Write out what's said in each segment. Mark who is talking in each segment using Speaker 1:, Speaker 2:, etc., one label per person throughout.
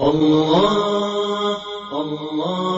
Speaker 1: الله الله.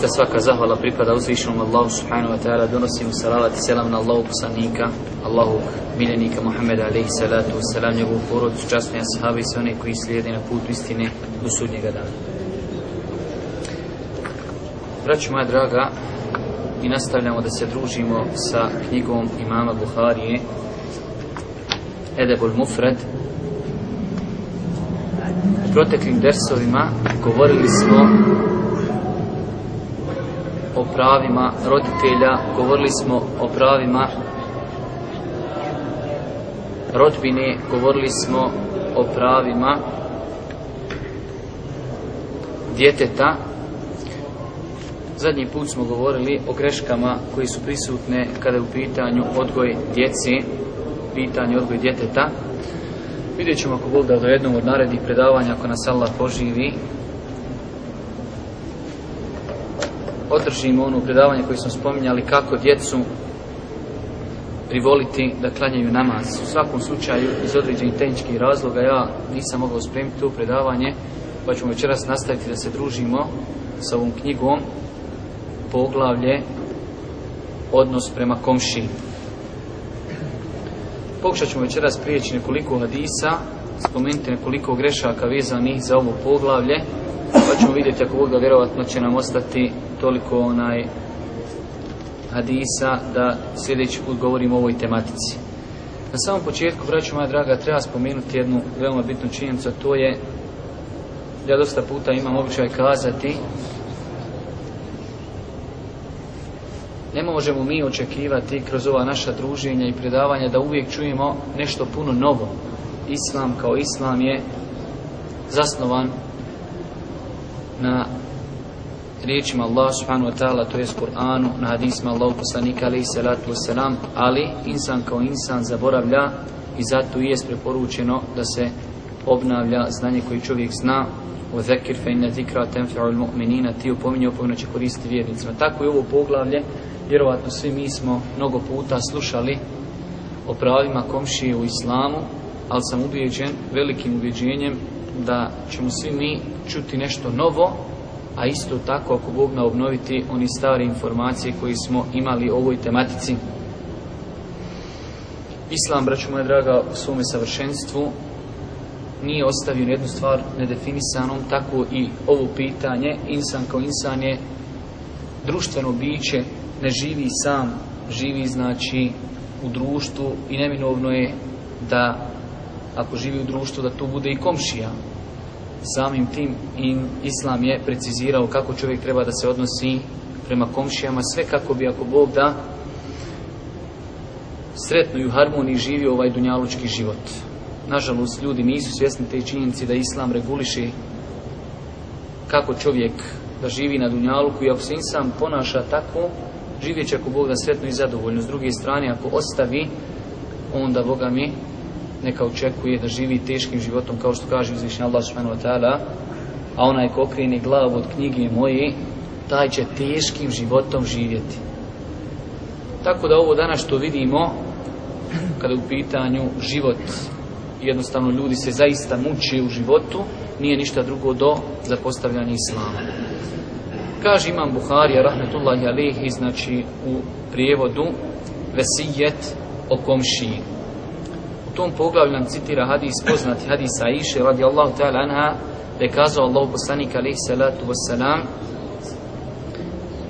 Speaker 2: Zaista svaka zahvala pripada uzvišenom Allahu subhanahu wa ta'ala donosimo salavat i selam na Allahu poslanika, Allahu miljenika Muhammeda alaihi salatu wa salam njegovu porodcu, časne ashabi i sve one koji slijede na putu istine do sudnjega dana. Braću moja draga, i nastavljamo da se družimo sa knjigom imama Buharije Edebul Mufred U proteklim dersovima govorili smo pravima roditelja, govorili smo o pravima rodbine, govorili smo o pravima djeteta. Zadnji put smo govorili o greškama koji su prisutne kada je u pitanju odgoj djece, pitanje odgoj djeteta. Vidjet ćemo ako Bog da do jednog od narednih predavanja, ako nas Allah poživi, održimo ono predavanje koje smo spominjali kako djecu privoliti da klanjaju namaz. U svakom slučaju, iz određenih tehničkih razloga, ja nisam mogao spremiti to predavanje, pa ćemo večeras nastaviti da se družimo sa ovom knjigom poglavlje odnos prema komši. Pokušat ćemo večeras prijeći nekoliko hadisa, spomenuti nekoliko grešaka vezanih za ovo poglavlje, pa ćemo vidjeti ako Bog da vjerovatno će nam ostati toliko onaj hadisa da sljedeći put govorimo o ovoj tematici. Na samom početku, braću moja draga, treba spomenuti jednu veoma bitnu činjenicu, a to je ja dosta puta imam običaj kazati ne možemo mi očekivati kroz ova naša druženja i predavanja da uvijek čujemo nešto puno novo. Islam kao Islam je zasnovan na riječima Allah subhanahu wa ta'ala, to je Kur'anu, na hadisma Allahu poslanika alaihi salatu wasalam, ali insan kao insan zaboravlja i zato i je preporučeno da se obnavlja znanje koje čovjek zna o zekir fe inna zikra tenfe'u mu'minina ti upominje upominje će koristiti vjernicima. Tako i ovo poglavlje, vjerovatno svi mi smo mnogo puta slušali o pravima komšije u islamu, ali sam ubijeđen velikim ubijeđenjem da ćemo svi mi čuti nešto novo, a isto tako ako Bog na obnoviti oni stare informacije koji smo imali o ovoj tematici. Islam, braću moja draga, u svome savršenstvu nije ostavio jednu stvar nedefinisanom, tako i ovo pitanje, insan kao insan je društveno biće, ne živi sam, živi znači u društvu i neminovno je da ako živi u društvu da to bude i komšija. Samim tim im Islam je precizirao kako čovjek treba da se odnosi prema komšijama, sve kako bi ako Bog da sretno i u harmoniji živio ovaj dunjalučki život. Nažalost, ljudi nisu svjesni te činjenici da Islam reguliše kako čovjek da živi na dunjaluku i ako se insan ponaša tako, živjet će ako Bog da sretno i zadovoljno. S druge strane, ako ostavi, onda Boga mi neka očekuje da živi teškim životom kao što kaže uzvišnji Allah subhanahu wa ta'ala a onaj ko okrene glavu od knjige moje taj će teškim životom živjeti. Tako da ovo danas što vidimo kada je u pitanju život jednostavno ljudi se zaista muče u životu nije ništa drugo do zapostavljanja islama. Kaže imam Buharija rahmetullahi alihi znači u prijevodu vesijet o komšiji tom poglavlju nam citira hadis poznati hadis Aisha radijallahu ta'ala anha da je kazao Allah poslanik alaihi salatu wasalam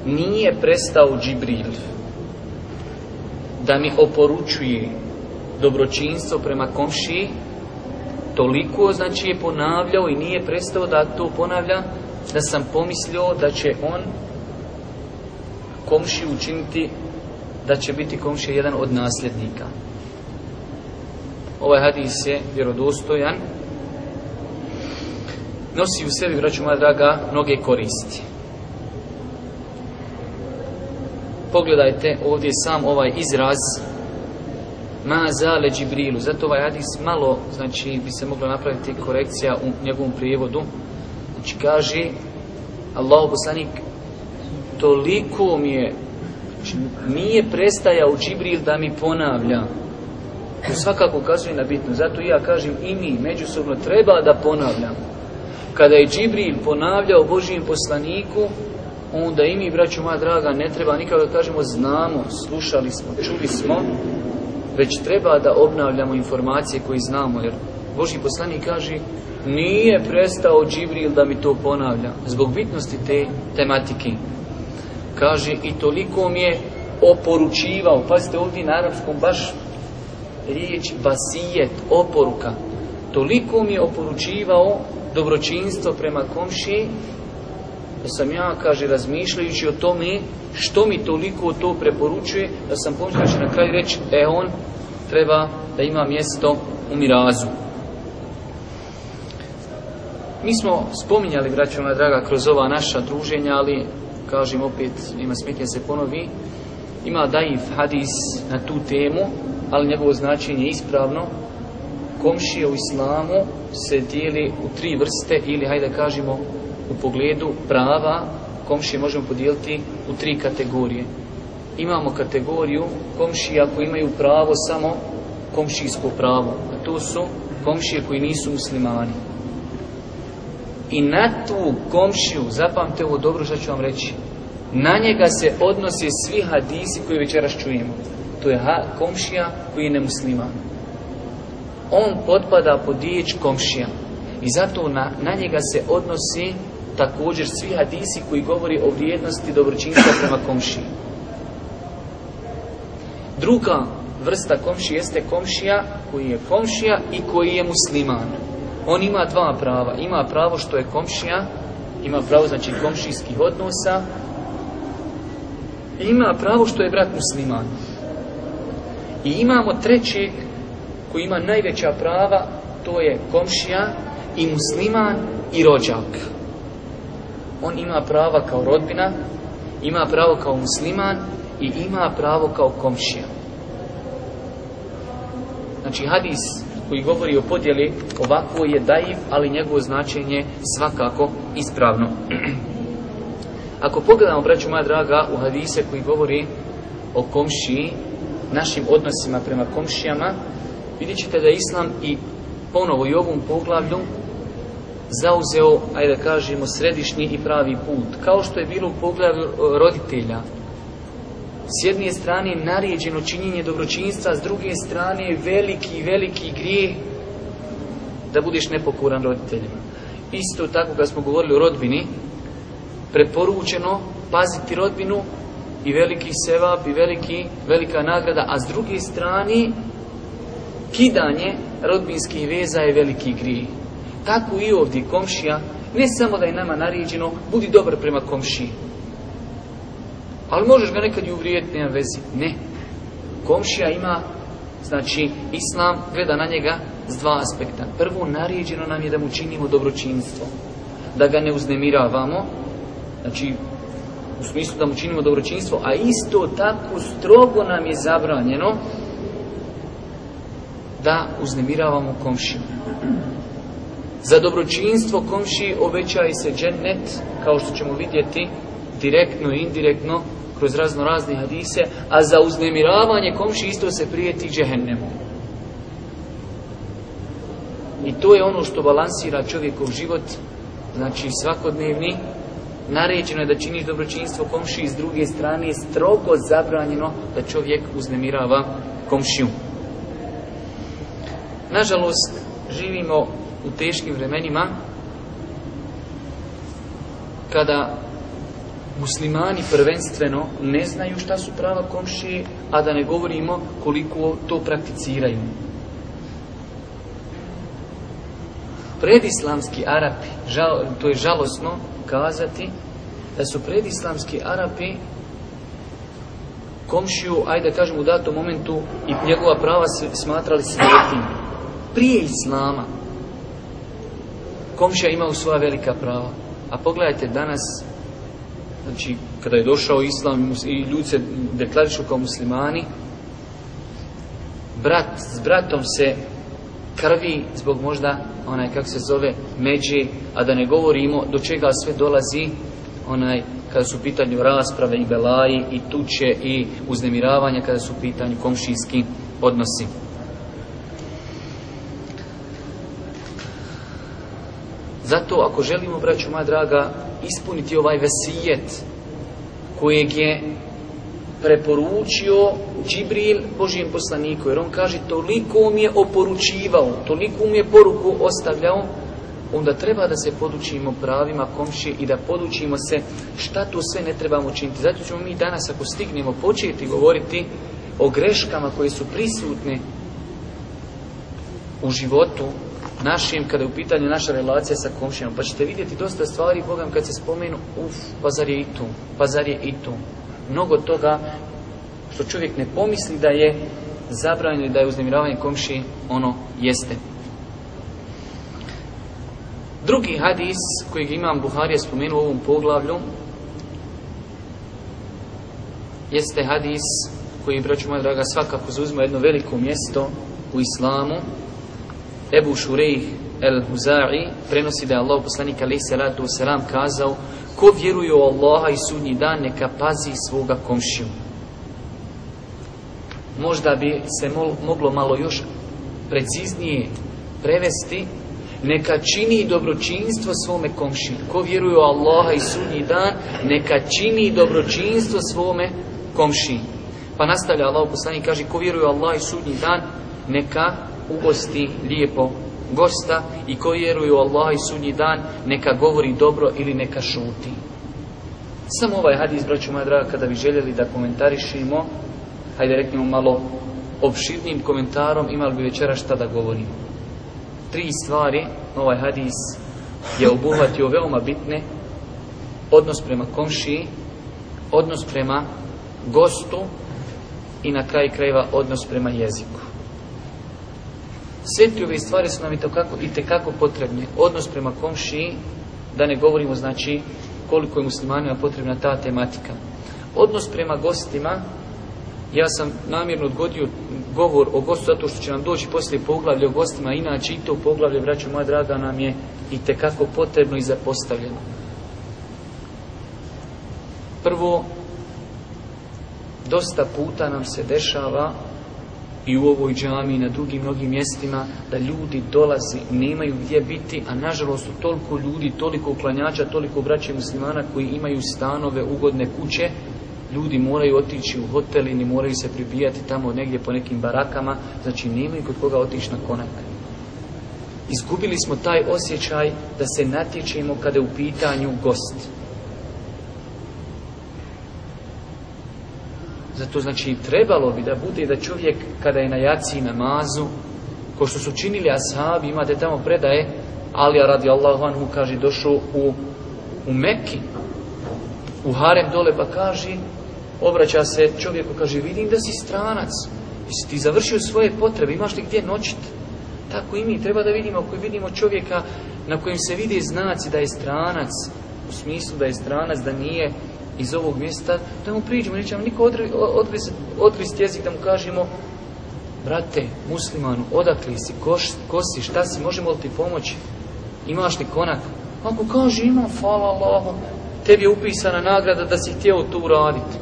Speaker 2: nije prestao Džibril da mi oporučuje dobročinstvo prema komšiji toliko znači je ponavljao i nije prestao da to ponavlja da sam pomislio da će on komši učiniti da će biti komši jedan od nasljednika ovaj hadis je vjerodostojan, nosi u sebi, braću moja draga, mnoge koristi. Pogledajte ovdje sam ovaj izraz ma zale Džibrilu. Zato ovaj hadis malo, znači, bi se mogla napraviti korekcija u njegovom prijevodu. Znači, kaže Allahu poslanik toliko mi je znači, nije prestajao Džibril da mi ponavlja. To svakako ukazuje na bitno. Zato ja kažem i mi međusobno treba da ponavljamo. Kada je Džibril ponavljao Božijem poslaniku, onda i mi, braću moja draga, ne treba nikada da kažemo znamo, slušali smo, čuli smo, već treba da obnavljamo informacije koje znamo, jer Boži poslanik kaže nije prestao Džibril da mi to ponavlja, zbog bitnosti te tematike. Kaže i toliko mi je oporučivao, pazite ovdje na arapskom baš riječ vasijet, oporuka. Toliko mi je oporučivao dobročinstvo prema komši, da sam ja, kaže, razmišljajući o tome što mi toliko to preporučuje, da sam pomislio da znači će na kraju reći, e on treba da ima mjesto u mirazu. Mi smo spominjali, braćo moja draga, kroz ova naša druženja, ali, kažem opet, ima smetnje se ponovi, ima daif hadis na tu temu, ali njegovo značenje je ispravno. Komšije u islamu se dijeli u tri vrste, ili, hajde kažemo, u pogledu prava, komšije možemo podijeliti u tri kategorije. Imamo kategoriju komšija koji imaju pravo samo komšijsko pravo, a to su komšije koji nisu muslimani. I na tu komšiju, zapamte ovo dobro što ću vam reći, na njega se odnose svi hadisi koji večeras čujemo. To je ha, komšija koji je nemusliman. On potpada pod riječ komšija. I zato na, na njega se odnosi također svi hadisi koji govori o vrijednosti dobročinstva prema komšiji. Druga vrsta komšije jeste komšija koji je komšija i koji je musliman. On ima dva prava. Ima pravo što je komšija, ima pravo znači komšijskih odnosa, ima pravo što je brat musliman. I imamo trećeg koji ima najveća prava, to je komšija i musliman i rođak. On ima prava kao rodbina, ima pravo kao musliman i ima pravo kao komšija. Znači hadis koji govori o podjeli ovako je daiv, ali njegovo značenje svakako ispravno. Ako pogledamo, braću moja draga, u hadise koji govori o komšiji, našim odnosima prema komšijama, vidjet ćete da je Islam i ponovo i ovom poglavlju zauzeo, ajde da kažemo, središnji i pravi put. Kao što je bilo u poglavlju e, roditelja. S jedne strane naređeno činjenje dobročinstva, s druge strane veliki, veliki grijeh da budeš nepokoran roditeljima. Isto tako kad smo govorili o rodbini, preporučeno paziti rodbinu i veliki sevap i veliki, velika nagrada, a s druge strane kidanje rodbinskih veza je veliki grijeh. Tako i ovdje komšija, ne samo da je nama naređeno, budi dobar prema komšiji. Ali možeš ga nekad i uvrijediti, nema vezi. Ne. Komšija ima, znači, Islam gleda na njega s dva aspekta. Prvo, naređeno nam je da mu činimo dobročinstvo. Da ga ne uznemiravamo, znači, u smislu da mu činimo dobročinstvo, a isto tako strogo nam je zabranjeno da uznemiravamo komšiju. Za dobročinstvo komšiji obećaje se džennet, kao što ćemo vidjeti, direktno i indirektno, kroz razno razne hadise, a za uznemiravanje komši isto se prijeti džehennemu. I to je ono što balansira čovjekov život, znači svakodnevni, naređeno je da činiš dobročinstvo komši s druge strane je strogo zabranjeno da čovjek uznemirava komšiju. Nažalost, živimo u teškim vremenima kada muslimani prvenstveno ne znaju šta su prava komšije, a da ne govorimo koliko to prakticiraju. Predislamski Arapi, žal, to je žalosno kazati, da su predislamski Arapi komšiju, ajde da kažem u datom momentu, i njegova prava smatrali svetim. prije Islama komšija imao svoja velika prava. A pogledajte danas, znači kada je došao Islam i ljudi se deklarišu kao muslimani, brat s bratom se krvi zbog možda onaj kako se zove međi, a da ne govorimo do čega sve dolazi onaj kada su u pitanju rasprave i belaji i tuče i uznemiravanja kada su u pitanju komšijski odnosi. Zato ako želimo, braću moja draga, ispuniti ovaj vesijet kojeg je preporučio Džibril Božijem poslaniku, jer on kaže toliko mi je oporučivao, toliko mi je poruku ostavljao, onda treba da se podučimo pravima komšije i da podučimo se šta to sve ne trebamo činiti. Zato ćemo mi danas, ako stignemo, početi govoriti o greškama koje su prisutne u životu našim, kada je u pitanju naša relacija sa komšijama. Pa ćete vidjeti dosta stvari, Bogam, kad se spomenu, uf, pa zar je i tu, pa zar je i tu. Mnogo toga što čovjek ne pomisli da je zabranjeno i da je uznemiravanje komši ono jeste. Drugi hadis kojeg imam Buharija spomenuo u ovom poglavlju jeste hadis koji, braću moja draga, svakako zauzima jedno veliko mjesto u islamu. Ebu Šurejh el-Huza'i prenosi da je Allah poslanik alaih salatu wasalam kazao ko vjeruje u Allaha i sudnji dan neka pazi svoga komšiju. Možda bi se moglo malo još preciznije prevesti neka čini dobročinstvo svome komšiji. Ko vjeruje u Allaha i sudnji dan, neka čini dobročinstvo svome komšiji. Pa nastavlja Allah poslanik kaže ko vjeruje u Allaha i sudnji dan, neka ugosti lijepo gosta i koji vjeruju u Allah i sudnji dan, neka govori dobro ili neka šuti. Samo ovaj hadis, braću moja draga, kada bi željeli da komentarišimo, hajde reknemo malo opširnim komentarom, imali bi večera šta da govorimo tri stvari ovaj hadis je obuhvatio veoma bitne odnos prema komšiji odnos prema gostu i na kraj krajeva odnos prema jeziku sve stvari su nam i tekako, i tekako potrebne. Odnos prema komšiji da ne govorimo znači koliko je muslimanima potrebna ta tematika. Odnos prema gostima ja sam namjerno odgodio govor o gostu zato što će nam doći poslije poglavlje o gostima, inače i to poglavlje, braćo moja draga, nam je i tekako potrebno i zapostavljeno. Prvo, dosta puta nam se dešava i u ovoj džami i na drugim mnogim mjestima da ljudi dolazi, nemaju gdje biti, a nažalost su toliko ljudi, toliko uklanjača, toliko braće muslimana koji imaju stanove, ugodne kuće, ljudi moraju otići u hotel i moraju se pribijati tamo negdje po nekim barakama, znači nemaju kod koga otići na konak. Izgubili smo taj osjećaj da se natječemo kada je u pitanju gost. Zato znači trebalo bi da bude da čovjek kada je na jaci i namazu, ko što su činili ashabi, imate tamo predaje, Alija radi Allahu anhu kaže došao u, u Mekki, u harem dole pa kaže obraća se čovjeku, kaže, vidim da si stranac, jesi ti završio svoje potrebe, imaš li gdje noćiti? Tako i mi treba da vidimo, ako vidimo čovjeka na kojem se vidi znaci da je stranac, u smislu da je stranac, da nije iz ovog mjesta, da mu priđemo, nećemo niko odri, odrist jezik da mu kažemo, brate, muslimanu, odakli si, koš, ko si, šta si, možemo li ti pomoći? Imaš li konak? Ako kaže, imam, hvala Allahom, tebi je upisana nagrada da si htio to uraditi.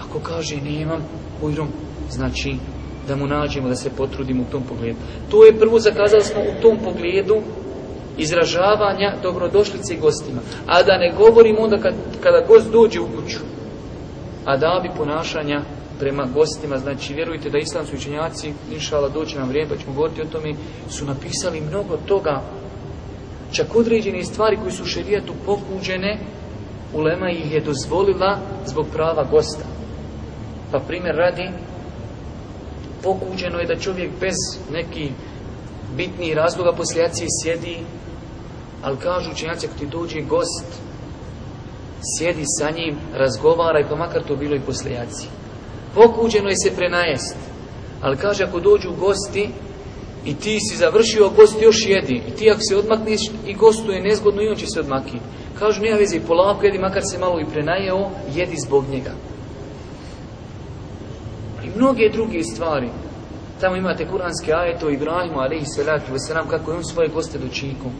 Speaker 2: Ako kaže nemam, ujrom, znači da mu nađemo, da se potrudimo u tom pogledu. To je prvo zakazali smo u tom pogledu izražavanja dobrodošlice gostima. A da ne govorimo onda kad, kada gost dođe u kuću. A da bi ponašanja prema gostima, znači vjerujte da islamski učenjaci, inšala doći nam vrijeme pa ćemo govoriti o tome, su napisali mnogo toga, čak određene stvari koji su u šerijatu pokuđene, Ulema ih je dozvolila zbog prava gosta. Pa primjer radi, pokuđeno je da čovjek bez neki bitniji razloga poslijacije sjedi, ali kažu učenjaci ako ti dođe gost, sjedi sa njim, razgovaraj, pa makar to bilo i poslijaci. Pokuđeno je se prenajest, ali kaže ako dođu gosti, I ti si završio, gost još jedi. I ti ako se odmakneš i gostu je nezgodno i on će se odmakiti. Kažu, nema veze, polako jedi, makar se malo i prenajeo, jedi zbog njega. I mnoge druge stvari. Tamo imate kuranske ajete o Ibrahimu, alaihi salatu wasalam, kako je on svoje goste dočinkom.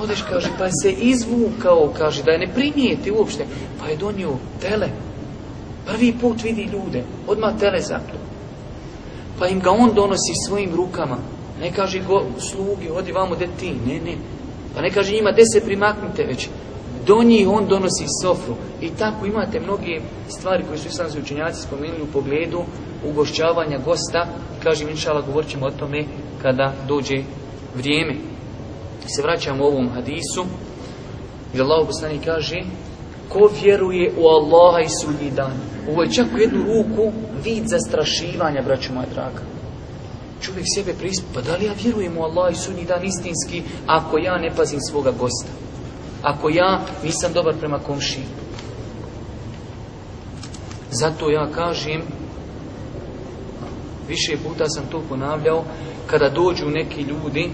Speaker 2: Odeš, kaže, pa je se izvukao, kaže, da je ne primijeti uopšte. Pa je donio tele. Prvi put vidi ljude, odmah tele zaplo. Pa im ga on donosi svojim rukama. Ne kaže go, slugi, odi vamo de ti, ne, ne. Pa ne kaže njima, de se primaknite već. Do njih on donosi sofru. I tako imate mnoge stvari koje su islamski učenjaci spomenuli u pogledu ugošćavanja gosta. Kažem, inšala, govorit ćemo o tome kada dođe vrijeme. Se vraćamo ovom hadisu. Gdje Allah poslani kaže, ko vjeruje u Allaha i sudnji dan. Ovo je čak u jednu ruku vid zastrašivanja, braćo moja draga. Čovjek sebe prispa, pa da li ja vjerujem u Allah i sudnji dan istinski, ako ja ne pazim svoga gosta? Ako ja nisam dobar prema komšiji? Zato ja kažem, više puta sam to ponavljao, kada dođu neki ljudi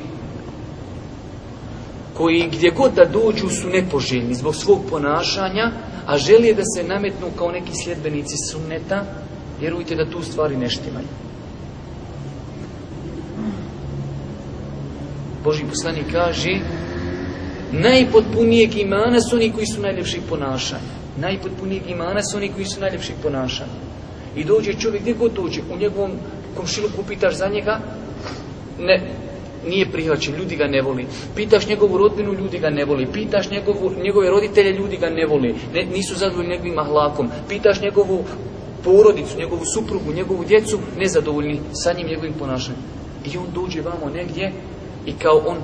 Speaker 2: koji gdje god da dođu su nepoželjni zbog svog ponašanja, a želije da se nametnu kao neki sljedbenici sunneta, vjerujte da tu stvari neštimaju. Boži poslanik kaže najpotpunijeg imana su oni koji su najljepših ponašanja. Najpotpunijeg imana su oni koji su najljepših ponašanja. I dođe čovjek, gdje god dođe, u njegovom komšilu kupitaš za njega, ne, nije prihvaćen, ljudi ga ne voli. Pitaš njegovu rodbinu, ljudi ga ne voli. Pitaš njegovu, njegove roditelje, ljudi ga ne voli. Ne, nisu zadovoljni njegovim ahlakom. Pitaš njegovu porodicu, njegovu suprugu, njegovu djecu, nezadovoljni sa njim njegovim ponašanjem. I on dođe vamo negdje i kao on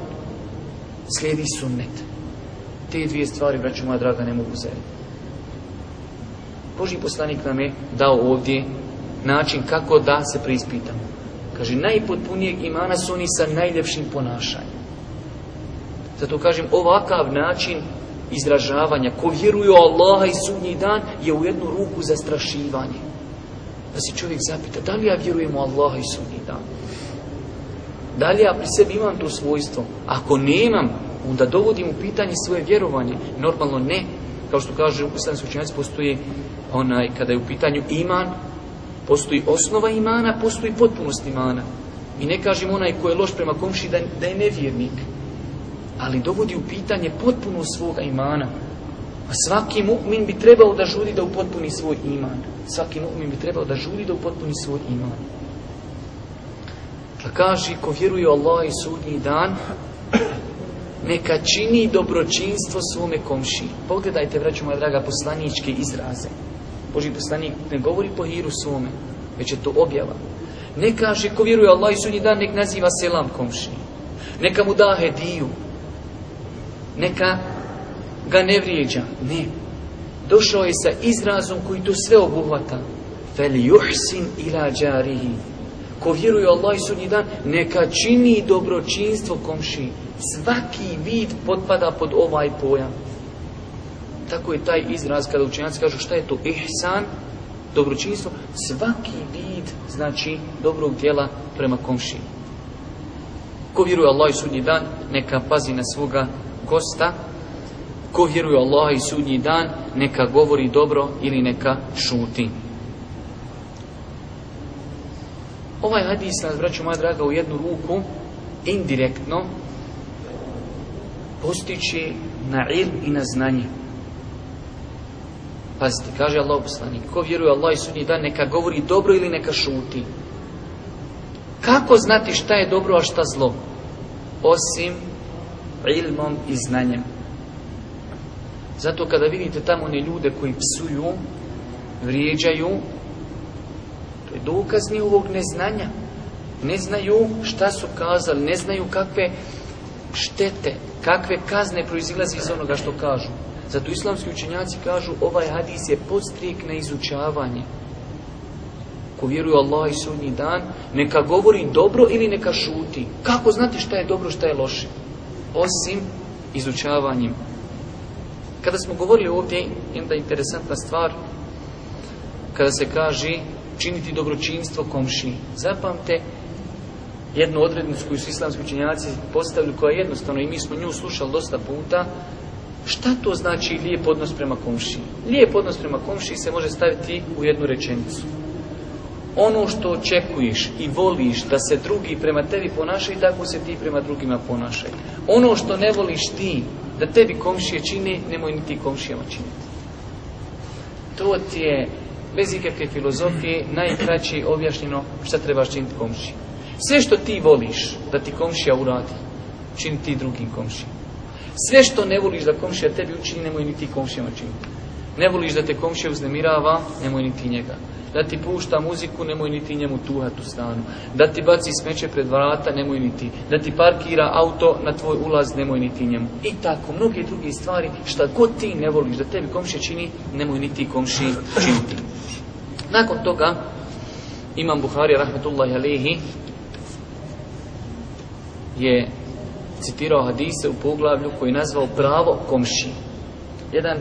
Speaker 2: slijedi sunnet. Te dvije stvari, braću moja draga, ne mogu zajedno. Boži poslanik nam je dao ovdje način kako da se preispitamo. Kaže, najpotpunijeg imana su oni sa najljepšim ponašanjem. Zato kažem, ovakav način izražavanja, ko vjeruju Allaha i sudnji dan, je u jednu ruku zastrašivanje. Da se čovjek zapita, da li ja vjerujem u Allaha i sudnji dan? Da li ja pri sebi imam to svojstvo? Ako nemam, onda dovodim u pitanje svoje vjerovanje. Normalno ne. Kao što kaže u islamskoj učenjaci, postoji onaj, kada je u pitanju iman, Postoji osnova imana, postoji potpunost imana. I ne kažemo onaj ko je loš prema komši da, da je nevjernik. Ali dovodi u pitanje potpunost svoga imana. A svaki mu'min bi trebao da žudi da upotpuni svoj iman. Svaki mu'min bi trebao da žudi da upotpuni svoj iman. Pa kaže, ko vjeruje Allah i sudnji dan, neka čini dobročinstvo svome komši. Pogledajte, vraću moja draga, poslaničke izraze. Boži poslanik ne govori po hiru svome, već je to objava. Ne kaže ko vjeruje Allah i sudnji dan, nek naziva selam komši. Neka mu da hediju. Neka ga ne vrijeđa. Ne. Došao je sa izrazom koji to sve obuhvata. Fel juhsin ila džarihi. Ko vjeruje Allah i sudnji dan, neka čini dobročinstvo komši. Svaki vid potpada pod ovaj pojam. Tako je taj izraz kada učenjaci kažu šta je to ihsan, dobročinstvo, svaki vid znači dobrog djela prema komši. Ko vjeruje Allah i sudnji dan, neka pazi na svoga gosta. Ko vjeruje Allah i sudnji dan, neka govori dobro ili neka šuti. Ovaj hadis nas, braću moja draga, u jednu ruku indirektno postići na ilm i na znanje. Pazite, kaže Allah poslanik, ko vjeruje Allah i sudnji dan, neka govori dobro ili neka šuti. Kako znati šta je dobro, a šta zlo? Osim ilmom i znanjem. Zato kada vidite tamo one ljude koji psuju, vrijeđaju, to je dokaz njihovog neznanja. Ne znaju šta su kazali, ne znaju kakve štete, kakve kazne proizilaze iz onoga što kažu. Zato islamski učenjaci kažu ovaj hadis je postrijek na izučavanje. Ko vjeruje Allah i sudnji dan, neka govori dobro ili neka šuti. Kako znati šta je dobro, šta je loše? Osim izučavanjem. Kada smo govorili ovdje, jedna interesantna stvar, kada se kaže činiti dobročinstvo komši. Zapamte, jednu odrednicu koju su islamski učenjaci postavili, koja je jednostavno i mi smo nju slušali dosta puta, šta to znači lijep odnos prema komšiji? Lijep odnos prema komšiji se može staviti u jednu rečenicu. Ono što očekuješ i voliš da se drugi prema tebi ponašaju, tako se ti prema drugima ponašaj. Ono što ne voliš ti, da tebi komšije čini, nemoj ni ti komšijama činiti. To ti je, bez ikakve filozofije, najkraće objašnjeno šta trebaš činiti komšiji. Sve što ti voliš da ti komšija uradi, čini ti drugim komšijama. Sve što ne voliš da komšija tebi učini, nemoj ni ti komšijama činiti. Ne voliš da te komšija uznemirava, nemoj ni ti njega. Da ti pušta muziku, nemoj ni ti njemu tuhat u stanu. Da ti baci smeće pred vrata, nemoj ni ti. Da ti parkira auto na tvoj ulaz, nemoj ni ti njemu. I tako, mnoge druge stvari, šta god ti ne voliš da tebi komšija čini, nemoj ni ti komši činiti. Nakon toga, Imam Buhari, rahmetullahi alihi, je citirao hadise u poglavlju koji je nazvao pravo komši. Jedan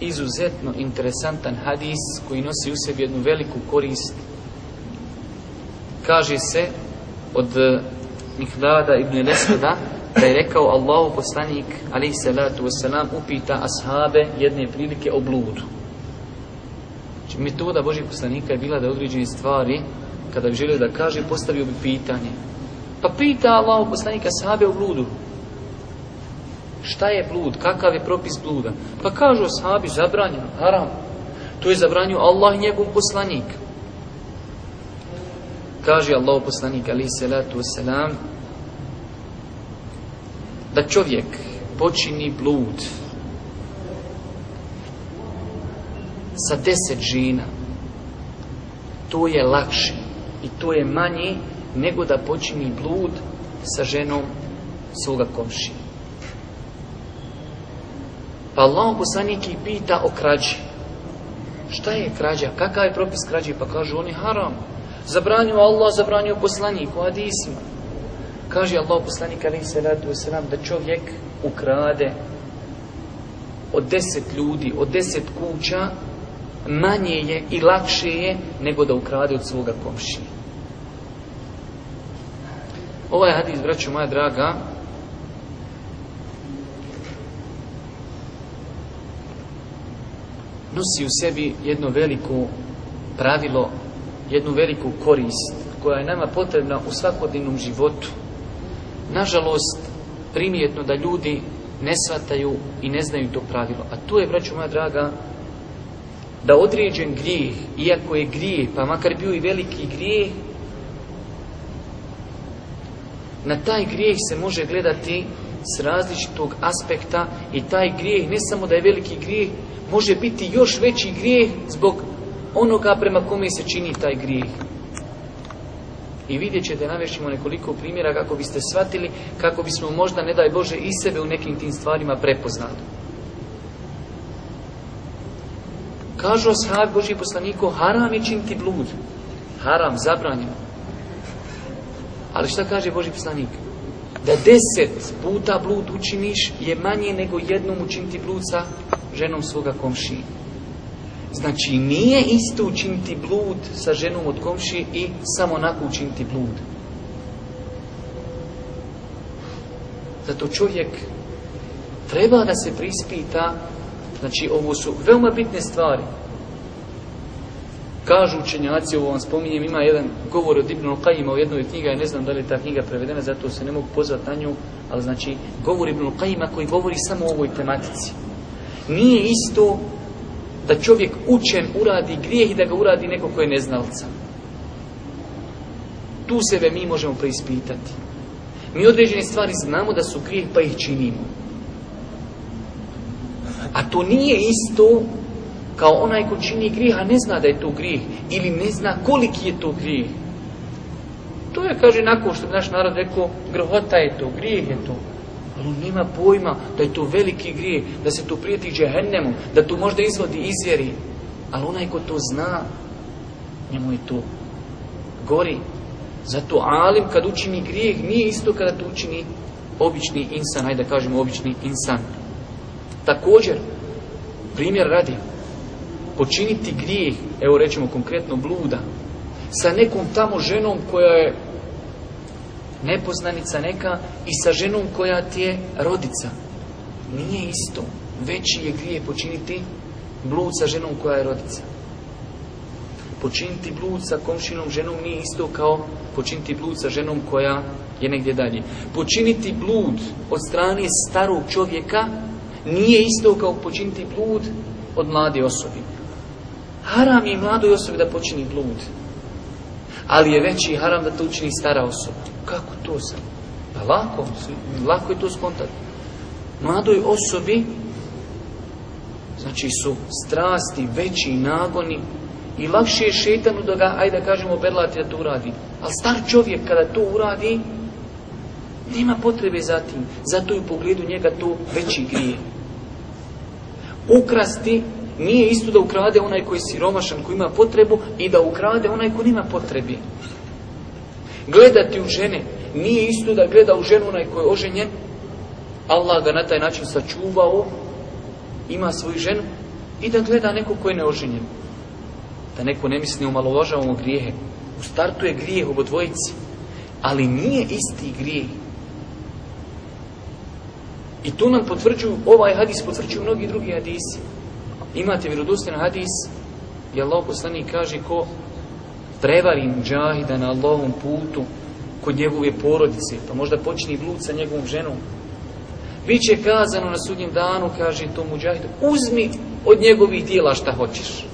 Speaker 2: izuzetno interesantan hadis koji nosi u sebi jednu veliku korist. Kaže se od e, Mihdada ibn Lesada da je rekao Allahu poslanik alaih salatu wasalam upita ashabe jedne prilike o bludu. Znači, metoda Božih poslanika je bila da određene stvari kada bi želio da kaže postavio bi pitanje Pa pita Allah poslanika sahabe o bludu. Šta je blud? Kakav je propis bluda? Pa kažu sahabi zabranjeno, haram. To je zabranio Allah i njegov poslanik. Kaže Allah poslanik ali salatu wasalam da čovjek počini blud sa deset žina to je lakše i to je manje nego da počini blud sa ženom svoga komšija. Pa Allah poslanik ih pita o krađi. Šta je krađa? Kakav je propis krađe? Pa kažu oni haram. Zabranio Allah, zabranio poslanik u hadisima. Kaže Allah poslanik alaihi salatu wasalam da čovjek ukrade od deset ljudi, od deset kuća, manje je i lakše je nego da ukrade od svoga komšija. Ovaj hadis, braću moja draga, nosi u sebi jedno veliko pravilo, jednu veliku korist koja je nama potrebna u svakodnevnom životu. Nažalost, primijetno da ljudi ne shvataju i ne znaju to pravilo. A tu je, braću moja draga, da određen grijeh, iako je grijeh, pa makar bio i veliki grijeh, na taj grijeh se može gledati s različitog aspekta i taj grijeh ne samo da je veliki grijeh, može biti još veći grijeh zbog onoga prema kome se čini taj grijeh. I vidjet ćete, navješćemo nekoliko primjera kako biste shvatili, kako bismo možda, ne daj Bože, i sebe u nekim tim stvarima prepoznali. Kažu ashab Boži poslaniku, haram je činiti blud. Haram, zabranjeno. Ali šta kaže Boži poslanik? Da deset puta blud učiniš je manje nego jednom učiniti blud sa ženom svoga komši. Znači nije isto učiniti blud sa ženom od komšije i samo onako učiniti blud. Zato čovjek treba da se prispita, znači ovo su veoma bitne stvari. Kažu učenjaci, ovo vam spominjem, ima jedan govor od Ibn Qajima u jednoj knjiga, ja ne znam da li je ta knjiga prevedena, zato se ne mogu pozvati na nju, ali znači govor Ibn Qajima koji govori samo o ovoj tematici. Nije isto da čovjek učen uradi grijeh i da ga uradi neko ko je neznalca. Tu sebe mi možemo preispitati. Mi određene stvari znamo da su grijeh pa ih činimo. A to nije isto kao onaj ko čini griha ne zna da je to grih ili ne zna koliki je to grih. To je, kaže, nakon što bi naš narod rekao, grhota je to, grijeh je to. Ali on nema pojma da je to veliki grijeh, da se to prijeti džehennemu, da to možda izvodi izvjeri. Ali onaj ko to zna, njemu je to gori. Zato alim kad učini grijeh, nije isto kada to učini obični insan, hajde da kažemo obični insan. Također, primjer radi, počiniti grijeh, evo rećemo konkretno bluda, sa nekom tamo ženom koja je nepoznanica neka i sa ženom koja ti je rodica. Nije isto. Veći je grije počiniti blud sa ženom koja je rodica. Počiniti blud sa komšinom ženom nije isto kao počiniti blud sa ženom koja je negdje dalje. Počiniti blud od strane starog čovjeka nije isto kao počiniti blud od mlade osobe. Haram je mladoj osobi da počini blud. Ali je veći haram da to učini stara osoba. Kako to sam? Pa lako, lako je to skontati. Mladoj osobi znači su strasti, veći nagoni i lakše je šetanu da ga, ajde da kažemo, berlati da to uradi. Ali star čovjek kada to uradi, nema potrebe za tim. Zato je u pogledu njega to veći grije. Ukrasti nije isto da ukrade onaj koji je siromašan, koji ima potrebu i da ukrade onaj koji nima potrebi. Gledati u žene nije isto da gleda u ženu onaj koji je oženjen. Allah ga na taj način sačuvao, ima svoju ženu i da gleda neko koji je neoženjen. Da neko ne misli umalovažavamo grijehe. U startu je grijeh u dvojici, ali nije isti grijeh. I to nam potvrđuju, ovaj hadis potvrđuju mnogi drugi hadisi. Imate vjerodostojni hadis je Allah poslanik kaže ko prevari džahida na Allahom putu kod njegove porodice, pa možda počini blud sa njegovom ženom. Biće kazano na sudnjem danu, kaže to muđahidu, uzmi od njegovih dijela šta hoćeš.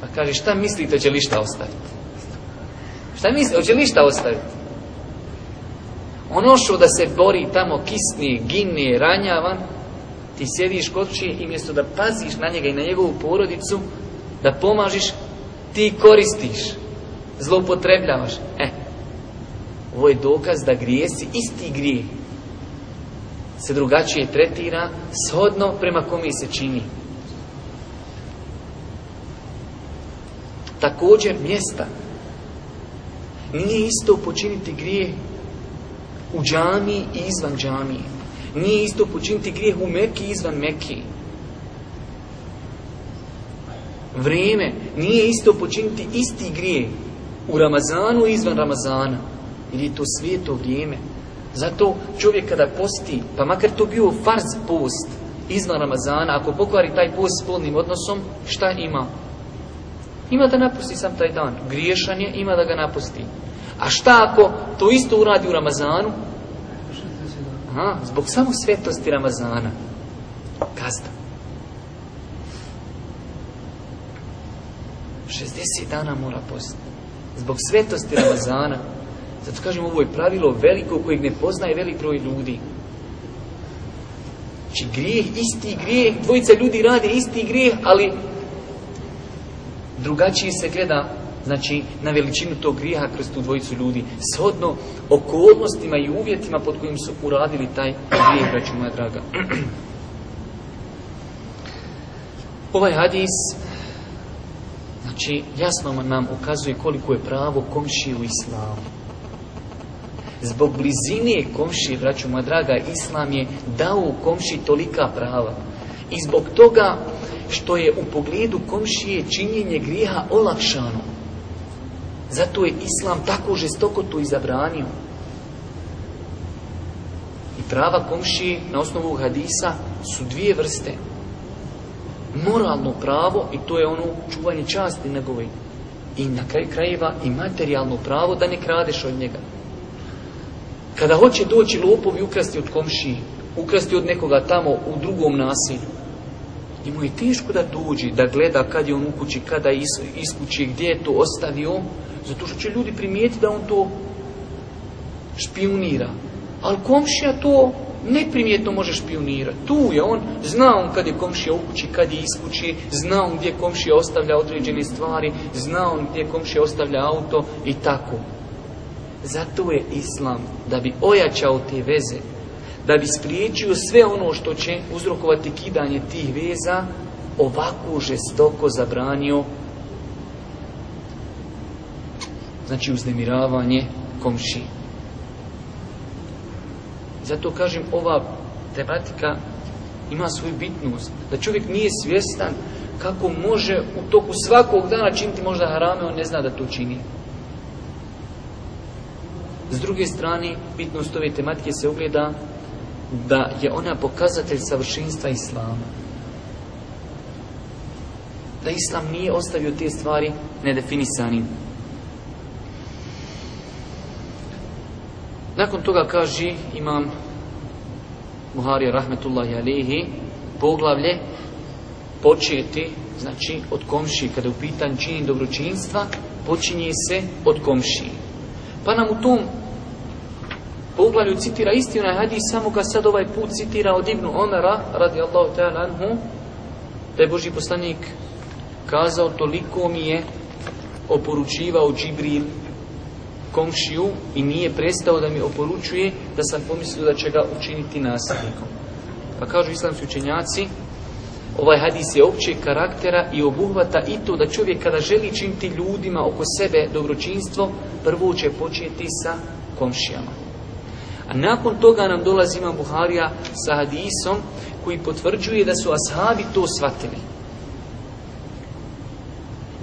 Speaker 2: Pa kaže, šta mislite, će li šta ostaviti? Šta mislite, hoće li šta ostaviti? Ono što da se bori tamo, kisni, gine, ranjavan, ti sjediš kod kuće i mjesto da paziš na njega i na njegovu porodicu, da pomažiš, ti koristiš, zloupotrebljavaš. E, ovo je dokaz da grijesi, isti grijeh, se drugačije tretira, shodno prema kome se čini. Također mjesta. Nije isto počiniti grije u džami i izvan džamije. Nije isto počiniti grijeh u Mekiji izvan Mekiji. Vrijeme. Nije isto počiniti isti grijeh u Ramazanu i izvan Ramazana. Jer je to svijeto vrijeme. Zato čovjek kada posti, pa makar to bio farz post izvan Ramazana, ako pokvari taj post s odnosom, šta ima? Ima da napusti sam taj dan. Griješan je, ima da ga napusti. A šta ako to isto uradi u Ramazanu? Aha, zbog samo svetosti Ramazana. Kazda. 60 dana mora postiti. Zbog svetosti Ramazana. Zato kažem, ovo je pravilo veliko kojeg ne poznaje velik broj ljudi. Znači, grijeh, isti grijeh, dvojica ljudi radi isti grijeh, ali drugačije se gleda znači na veličinu tog grijeha kroz tu dvojicu ljudi, shodno okolnostima i uvjetima pod kojim su uradili taj grijeh, braću moja draga. ovaj hadis znači jasno nam ukazuje koliko je pravo komšije u islamu. Zbog blizine komšije, braću moja draga, islam je dao komši tolika prava. I zbog toga što je u pogledu komšije činjenje grijeha olakšano. Zato je Islam tako žestoko to izabranio. I prava komšije na osnovu hadisa su dvije vrste. Moralno pravo i to je ono čuvanje časti njegove. I na kraj krajeva i materijalno pravo da ne kradeš od njega. Kada hoće doći lopovi ukrasti od komšiji, ukrasti od nekoga tamo u drugom nasilju, njemu je teško da dođe, da gleda kad je on u kući, kada je iz kući, gdje je to ostavio, zato što će ljudi primijeti da on to špionira. Ali komšija to neprimjetno može špionirati. Tu je on, zna on kad je komšija u kući, kad je iz kući, zna on gdje komšija ostavlja određene stvari, zna on gdje komšija ostavlja auto i tako. Zato je Islam, da bi ojačao te veze, da bi spriječio sve ono što će uzrokovati kidanje tih veza, ovako žestoko zabranio znači uznemiravanje komši. Zato kažem, ova tematika ima svoju bitnost. Da čovjek nije svjestan kako može u toku svakog dana činiti možda harame, on ne zna da to čini. S druge strane, bitnost ove tematike se ugleda da je ona pokazatelj savršenstva Islama. Da Islam nije ostavio te stvari nedefinisanim. Nakon toga kaže imam Buhari rahmetullahi alihi poglavlje početi znači od komši kada je u pitanju čini dobročinstva počinje se od komši pa nam u tom poglavlju citira isti onaj hadis samo ga sad ovaj put citira od Ibnu Omera radi Allahu ta'ala anhu da je Boži poslanik kazao toliko mi je oporučivao Džibril komšiju i nije prestao da mi oporučuje da sam pomislio da će ga učiniti nasljednikom. Pa kažu islamski učenjaci, ovaj hadis je općeg karaktera i obuhvata i to da čovjek kada želi činiti ljudima oko sebe dobročinstvo, prvo će početi sa komšijama. A nakon toga nam dolazi Imam Buharija sa hadisom koji potvrđuje da su ashabi to shvatili.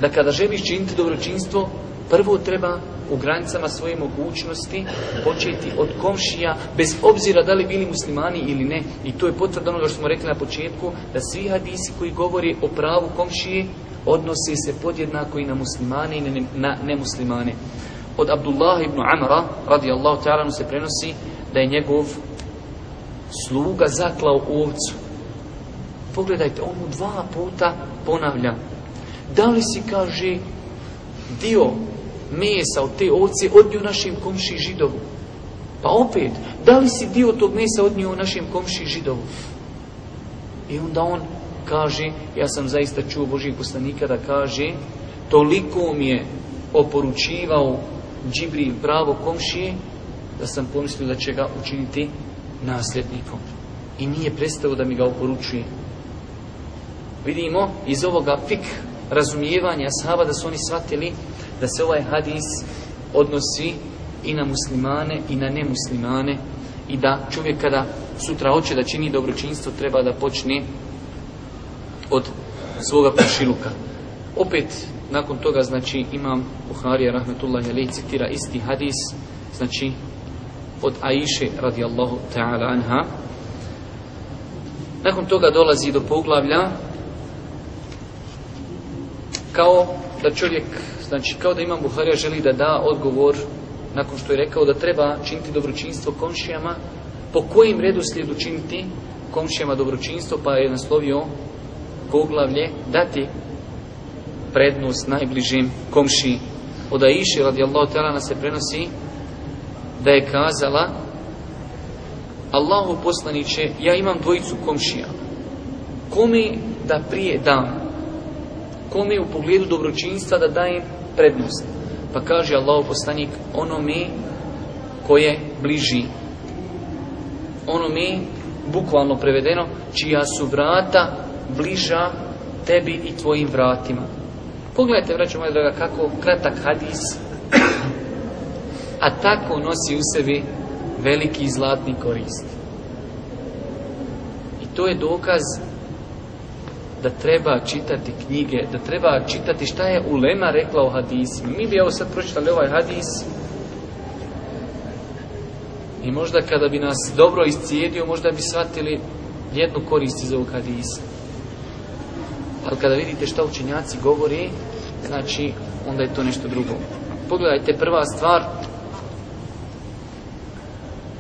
Speaker 2: Da kada želiš činiti dobročinstvo, prvo treba u granicama svoje mogućnosti početi od komšija bez obzira da li bili muslimani ili ne. I to je potvrda onoga što smo rekli na početku da svi hadisi koji govori o pravu komšije odnose se podjednako i na muslimane i na nemuslimane. Od Abdullah ibn Amara radijallahu ta'ala se prenosi da je njegov sluga zaklao ovcu. Pogledajte, on mu dva puta ponavlja. Da li si, kaže, dio mesa od te ovce odnio našim komši židovu. Pa opet, da li si dio tog mesa odnio našim komši židovu? I onda on kaže, ja sam zaista čuo Božih poslanika da kaže, toliko mi je oporučivao Džibril pravo komšije, da sam pomislio da će ga učiniti nasljednikom. I nije prestao da mi ga oporučuje. Vidimo iz ovoga fik razumijevanja sahaba da su oni shvatili da se ovaj hadis odnosi i na muslimane i na nemuslimane i da čovjek kada sutra hoće da čini dobročinstvo treba da počne od svoga prošiluka. Opet, nakon toga, znači, imam Buharija, rahmetullahi alejhi citira isti hadis, znači, od Aiše, radijallahu ta'ala anha. Nakon toga dolazi do poglavlja, kao da čovjek Znači, kao da Imam Buharija želi da da odgovor nakon što je rekao da treba činiti dobročinstvo komšijama, po kojim redu slijedu činiti komšijama dobročinstvo, pa je naslovio poglavlje dati prednost najbližim komšiji. Od Aiše radijallahu ta'ala se prenosi da je kazala Allahu poslaniće, ja imam dvojicu komšija. Kome da prije dam? Kome u pogledu dobročinstva da dajem prednost. Pa kaže Allahu poslanik onome koje bliži. Onome, bukvalno prevedeno, čija su vrata bliža tebi i tvojim vratima. Pogledajte, vraću moja draga, kako kratak hadis, a tako nosi u sebi veliki zlatni korist. I to je dokaz da treba čitati knjige, da treba čitati šta je Ulema rekla o hadisima. Mi bi evo sad pročitali ovaj hadis i možda kada bi nas dobro iscijedio, možda bi shvatili jednu korist iz ovog hadisa. Ali kada vidite šta učenjaci govori, znači onda je to nešto drugo. Pogledajte prva stvar,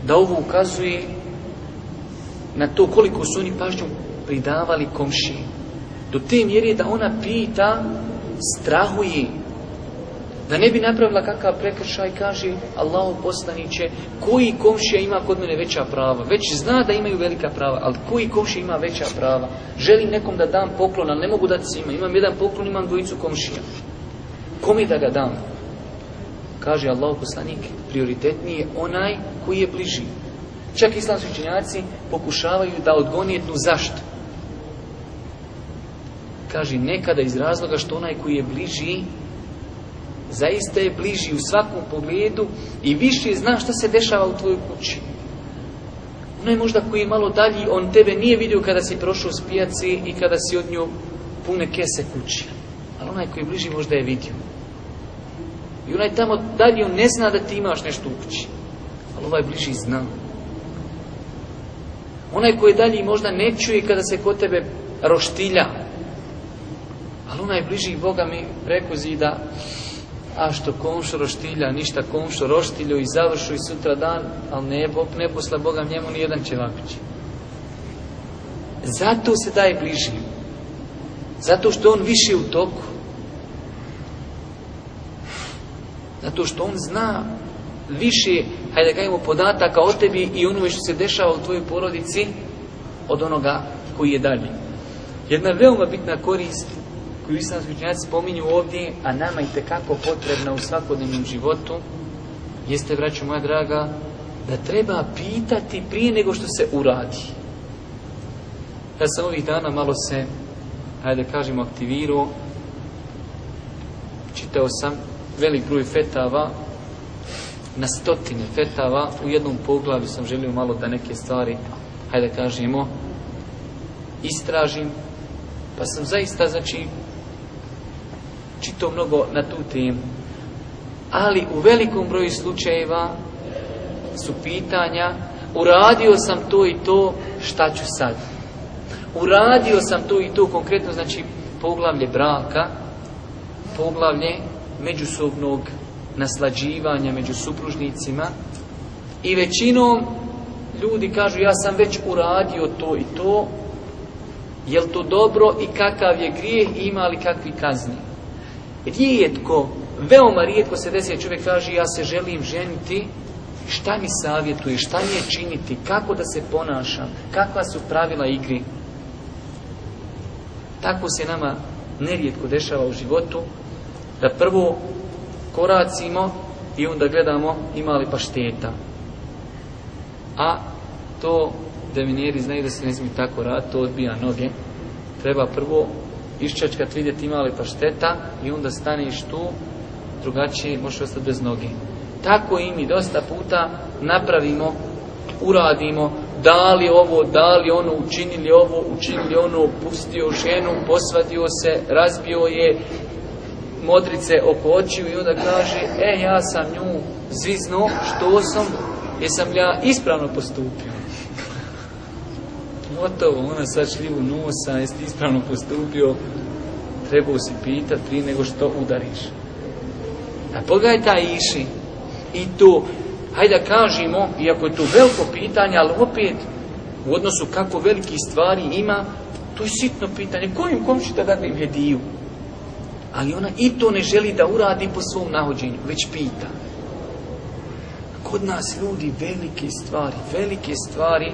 Speaker 2: da ovo ukazuje na to koliko su oni pažnju pridavali komši. Do te mjere da ona pita, strahuje, da ne bi napravila kakav prekršaj, kaže Allahu poslaniće, koji komšija ima kod mene veća prava? Već zna da imaju velika prava, ali koji komšija ima veća prava? Želim nekom da dam poklon, ali ne mogu dati svima. Imam jedan poklon, imam dvojicu komšija. Kome da ga dam? Kaže Allahu poslanik, prioritetniji je onaj koji je bliži. Čak islamski učenjaci pokušavaju da odgonijetnu zašto kaže nekada iz razloga što onaj koji je bliži zaista je bliži u svakom pogledu i više zna šta se dešava u tvojoj kući. Onaj možda koji je malo dalji, on tebe nije vidio kada si prošao s pijaci i kada si od nju pune kese kući. Ali onaj koji je bliži možda je vidio. I onaj tamo dalje on ne zna da ti imaš nešto u kući. Ali ovaj bliži zna. Onaj koji dalje možda ne čuje kada se kod tebe roštilja. Ali onaj bliži Boga mi preko zida, a što komšo roštilja, ništa komšo roštilju i završu i sutra dan, ali ne, Bog ne posla Boga njemu ni jedan ćevapić. Zato se daje bliži. Zato što on više u toku. Zato što on zna više, hajde da kažemo, podataka o tebi i onome što se dešava u tvojoj porodici od onoga koji je dalje. Jedna veoma bitna korist koju islamski učenjaci spominju ovdje, a nama i tekako potrebna u svakodnevnom životu, jeste, braćo moja draga, da treba pitati prije nego što se uradi. Ja sam ovih dana malo se, hajde kažemo, aktivirao, čitao sam velik broj fetava, na stotine fetava, u jednom poglavi sam želio malo da neke stvari, hajde kažemo, istražim, pa sam zaista, znači, čito mnogo na tu temu. Ali u velikom broju slučajeva su pitanja, uradio sam to i to, šta ću sad? Uradio sam to i to, konkretno znači poglavlje braka, poglavlje međusobnog naslađivanja među supružnicima i većinom ljudi kažu ja sam već uradio to i to, je to dobro i kakav je grijeh i ima li kakvi kazni. Rijetko, veoma rijetko se desi čovjek kaže ja se želim ženiti, šta mi savjetuje, šta mi je činiti, kako da se ponašam, kakva su pravila igri. Tako se nama nerijetko dešava u životu, da prvo koracimo i onda gledamo ima li pašteta. A to devinjeri znaju da se ne smije tako raditi, to odbija noge. Treba prvo iščačkat vidjeti ima li pašteta i onda staniš tu, drugačije možeš ostati bez noge. Tako i mi dosta puta napravimo, uradimo, dali ovo, dali ono, učinili ovo, učinili ono, pustio ženu, posvadio se, razbio je modrice oko očiju i onda kaže, e, ja sam nju zvizno, što sam, jesam ja ispravno postupio. Gotovo, ona sad šljivu nosa, jesi ispravno postupio, trebao si pitat prije nego što udariš. A pogledaj taj iši i to, hajde da kažemo, iako je to veliko pitanje, ali opet u odnosu kako veliki stvari ima, to je sitno pitanje. Kojim komšita da dadne hediju? Ali ona i to ne želi da uradi po svom nahođenju, već pita. Kod nas ljudi velike stvari, velike stvari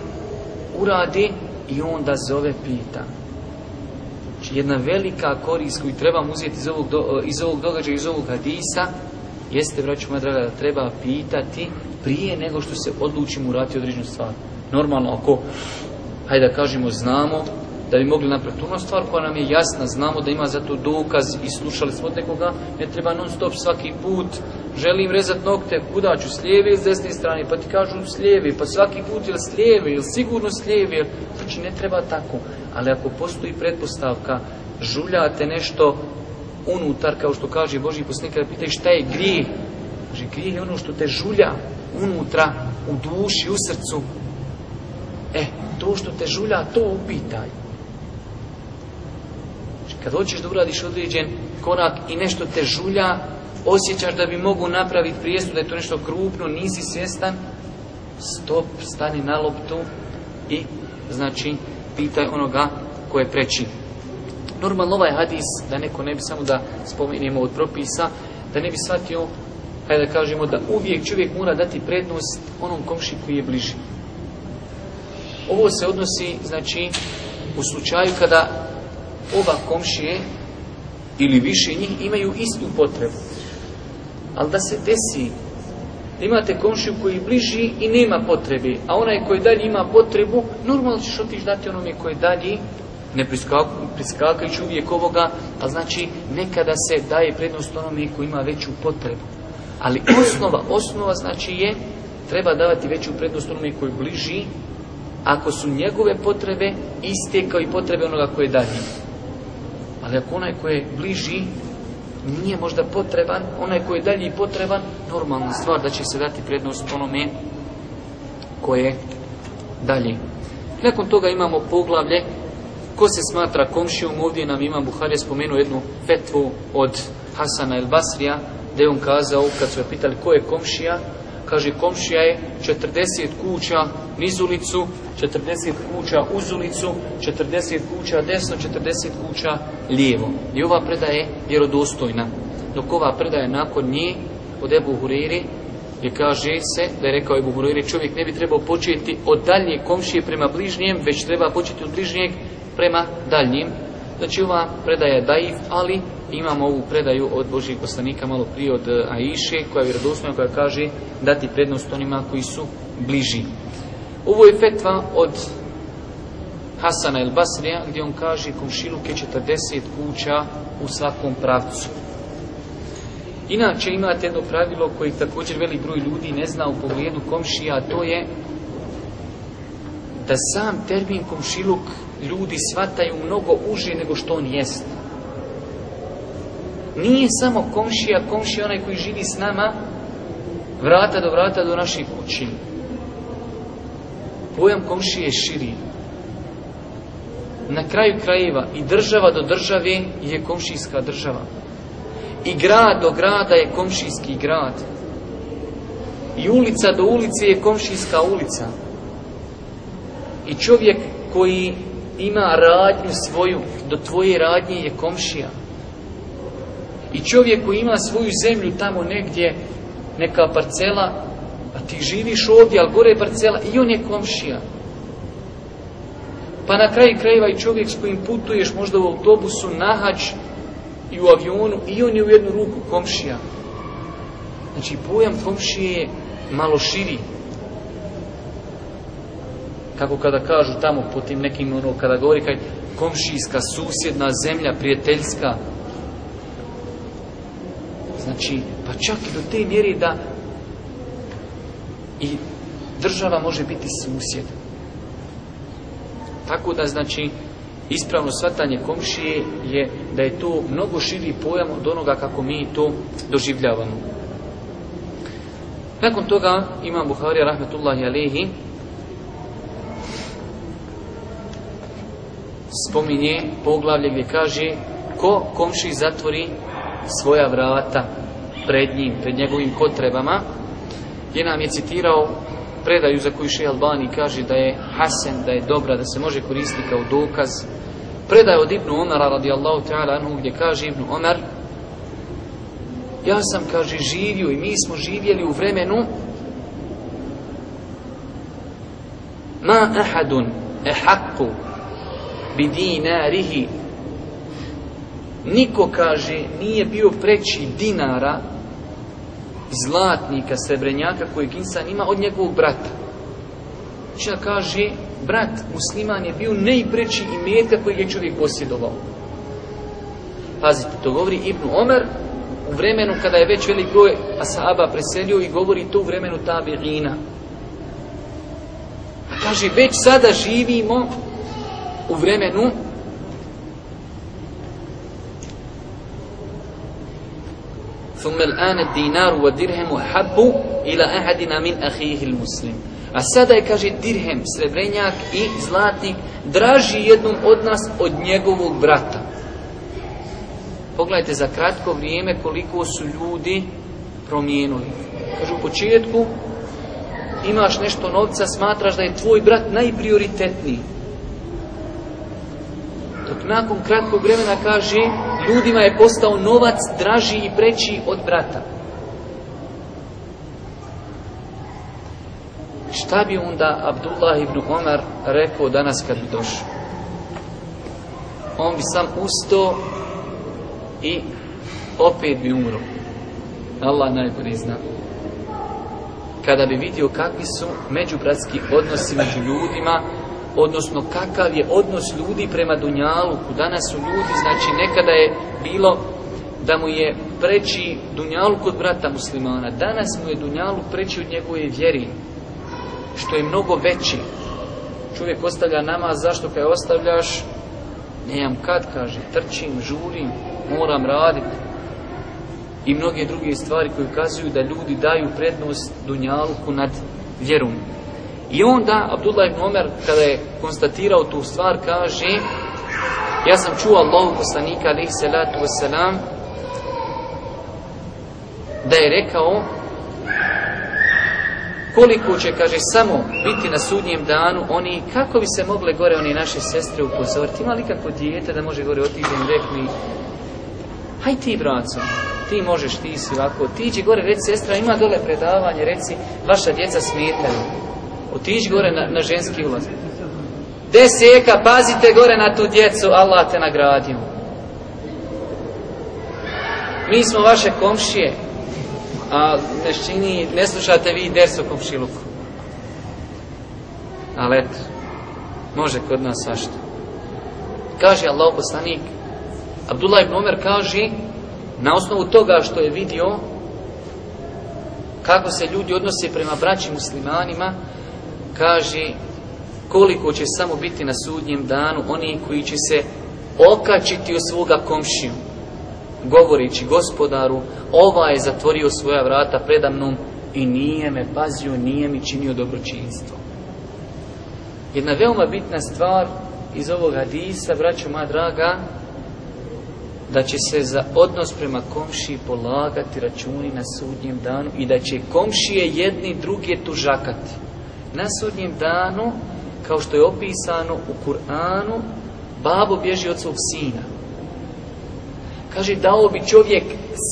Speaker 2: urade i onda zove pita. Znači jedna velika korist koju trebamo uzeti iz ovog, do, iz ovog događaja, iz ovog hadisa, jeste, braću moja draga, da treba pitati prije nego što se odlučimo urati određenu stvar. Normalno, ako, hajde da kažemo, znamo da bi mogli napraviti. Ono stvar koja nam je jasna, znamo da ima za to dokaz i slušali smo od nekoga, ne treba non stop svaki put, želim rezat nokte, kuda ću, s lijeve ili s desne strane, pa ti kažu s lijeve, pa svaki put ili s lijeve, ili sigurno s lijeve, znači ne treba tako, ali ako postoji pretpostavka, žuljate nešto unutar, kao što kaže Boži poslanik, kada pitaj šta je grijeh, kaže grijeh je ono što te žulja unutra, u duši, u srcu, e, to što te žulja, to upitaj. Kad hoćeš da uradiš određen korak i nešto te žulja, osjećaš da bi mogu napraviti prijestu, da je to nešto krupno, nisi svjestan, stop, stani na loptu i, znači, pitaj onoga koje preči. Normalno ovaj hadis, da neko ne bi samo da spomenemo od propisa, da ne bi shvatio, hajde da kažemo, da uvijek čovjek mora dati prednost onom komši koji je bliži. Ovo se odnosi, znači, u slučaju kada oba komšije ili više njih imaju istu potrebu. Ali da se desi da imate komšiju koji je bliži i nema potrebe, a onaj koji dalje ima potrebu, normalno ćeš otići dati onome koji je dalje, ne priskakajući uvijek ovoga, ali znači nekada se daje prednost onome koji ima veću potrebu. Ali osnova, osnova znači je, treba davati veću prednost onome koji je bliži, ako su njegove potrebe iste kao i potrebe onoga koje je dalje. Ali ako onaj koji je bliži, nije možda potreban, onaj koji je dalji potreban, normalna stvar da će se dati prednost onome koje je dalje. Nakon toga imamo poglavlje ko se smatra komšijom, ovdje nam ima Buharija spomenuo jednu fetvu od Hasana el Basrija, gdje on kazao, kad su je pitali ko je komšija, kaže komšija je 40 kuća niz ulicu, 40 kuća uz ulicu, 40 kuća desno, 40 kuća lijevo. I ova predaja je vjerodostojna. Dok ova predaja nakon nje od Ebu Huriri gdje kaže se da je rekao Ebu Huriri čovjek ne bi trebao početi od daljnjeg komšije prema bližnjem, već treba početi od bližnjeg prema daljnjim. Znači ova predaja je daif, ali imamo ovu predaju od Božih poslanika malo prije od e, Aiše, koja je vjerodostojna, koja kaže dati prednost onima koji su bliži. Ovo je fetva od Hasana el Basrija, gdje on kaže komšiluk je 40 kuća u svakom pravcu. Inače imate jedno pravilo koje također velik broj ljudi ne zna u pogledu komšija, a to je da sam termin komšiluk ljudi svataju mnogo uže nego što on jest. Nije samo komšija, komšija onaj koji živi s nama, vrata do vrata do naših kući. Pojam komšije je širi. Na kraju krajeva i država do države je komšijska država. I grad do grada je komšijski grad. I ulica do ulice je komšijska ulica. I čovjek koji ima radnju svoju, do tvoje radnje je komšija. I čovjek koji ima svoju zemlju tamo negdje, neka parcela, a ti živiš ovdje, ali gore je parcela, i on je komšija. Pa na kraju krajeva i čovjek s kojim putuješ možda u autobusu, nahač i u avionu, i on je u jednu ruku komšija. Znači, pojam komšije je malo širi kako kada kažu tamo po tim nekim ono, kada govori kaj komšijska, susjedna zemlja, prijateljska. Znači, pa čak i do te mjeri da i država može biti susjed. Tako da, znači, ispravno shvatanje komšije je da je to mnogo širi pojam od onoga kako mi to doživljavamo. Nakon toga imam Buharija rahmetullahi alehi spominje poglavlje gdje kaže ko komši zatvori svoja vrata pred njim, pred njegovim potrebama je nam je citirao predaju za koju še Albani kaže da je hasen, da je dobra, da se može koristiti kao dokaz. Predaj od Ibnu Omara radijallahu ta'ala anhu gdje kaže Ibnu Omar ja sam, kaže, živio i mi smo živjeli u vremenu ma ahadun ehakku bi dinarihi. Niko kaže nije bio preći dinara zlatnika srebrenjaka kojeg insan ima od njegovog brata. Ča kaže brat musliman je bio najpreći imetka kojeg je čovjek posjedovao. Pazite to govori Ibnu Omer u vremenu kada je već velik broj asaba preselio i govori to u vremenu tabi'ina. Kaže već sada živimo u vremenu ثم الآن الدينار والدرهم أحب إلى أحدنا من أخيه المسلم A sada je, kaže, dirhem, srebrenjak i zlatnik draži jednom od nas od njegovog brata. Pogledajte za kratko vrijeme koliko su ljudi promijenuli. Kažu, u početku imaš nešto novca, smatraš da je tvoj brat najprioritetniji nakon kratkog vremena kaže ljudima je postao novac draži i preći od brata. Šta bi onda Abdullah ibn Omar rekao danas kad bi došao? On bi sam usto i opet bi umro. Allah najbolje zna. Kada bi vidio kakvi su međubratski odnosi među ljudima, odnosno kakav je odnos ljudi prema Dunjaluku. Danas su ljudi, znači nekada je bilo da mu je preći Dunjaluk od brata muslimana. Danas mu je Dunjaluk preći od njegove vjeri, što je mnogo veći. Čovjek ostavlja namaz, zašto kaj ostavljaš? Nemam kad, kaže, trčim, žurim, moram raditi. i mnoge druge stvari koje ukazuju da ljudi daju prednost dunjaluku nad vjerom. I onda Abdullah ibn Omer kada je konstatirao tu stvar kaže ja sam čuo Allahu poslanika alaih salatu wasalam da je rekao koliko će, kaže, samo biti na sudnjem danu oni, kako bi se mogle gore oni naše sestre upozoriti, ima li kako dijete da može gore otići i rekli haj ti braco, ti možeš, ti si ovako, ti će gore, reci sestra, ima dole predavanje, reci, vaša djeca smetaju, otiđi gore na, na ženski ulaz. Deseka, pazite gore na tu djecu, Allah te nagradio. Mi smo vaše komšije, a ne čini, ne slušate vi dersu komšiluku. Ali eto, može kod nas svašta. Kaže Allah poslanik, Abdullah ibn Omer kaže, na osnovu toga što je vidio kako se ljudi odnose prema braći muslimanima, kaže koliko će samo biti na sudnjem danu oni koji će se okačiti u svoga komšiju govoreći gospodaru ova je zatvorio svoja vrata predamnom i nije me pazio, nije mi činio dobročinstvo. Jedna veoma bitna stvar iz ovog hadisa, braćo moja draga, da će se za odnos prema komšiji polagati računi na sudnjem danu i da će komšije jedni druge tužakati. Na sudnjem danu, kao što je opisano u Kur'anu, babo bježi od svog sina. Kaže, dao bi čovjek